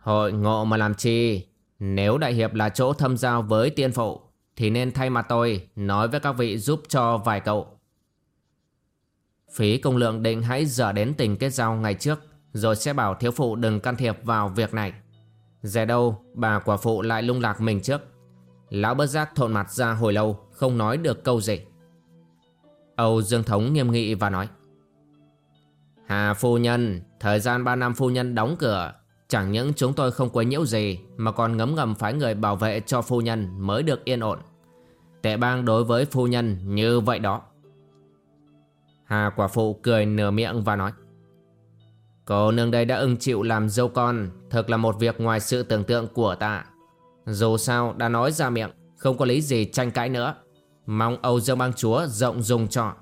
Hội ngộ mà làm chi? Nếu đại hiệp là chỗ thâm giao với tiên phụ, Thì nên thay mặt tôi Nói với các vị giúp cho vài cậu. Phí công lượng định hãy dở đến tình kết giao ngày trước, Rồi sẽ bảo thiếu phụ đừng can thiệp vào việc này. Dè đâu, bà quả phụ lại lung lạc mình trước. Lão bất giác thộn mặt ra hồi lâu, Không nói được câu gì. Âu Dương Thống nghiêm nghị và nói, Hà phu nhân, Thời gian 3 năm phu nhân đóng cửa, Chẳng những chúng tôi không quấy nhiễu gì, Mà còn ngấm ngầm phái người bảo vệ cho phu nhân Mới được yên ổn. Tệ bang đối với phu nhân như vậy đó. Hà quả phụ cười nửa miệng và nói, Cô nương đây đã ưng chịu làm dâu con Thật là một việc ngoài sự tưởng tượng của ta. Dù sao đã nói ra miệng, Không có lý gì tranh cãi nữa. Mong Âu Dương bang chúa rộng dùng cho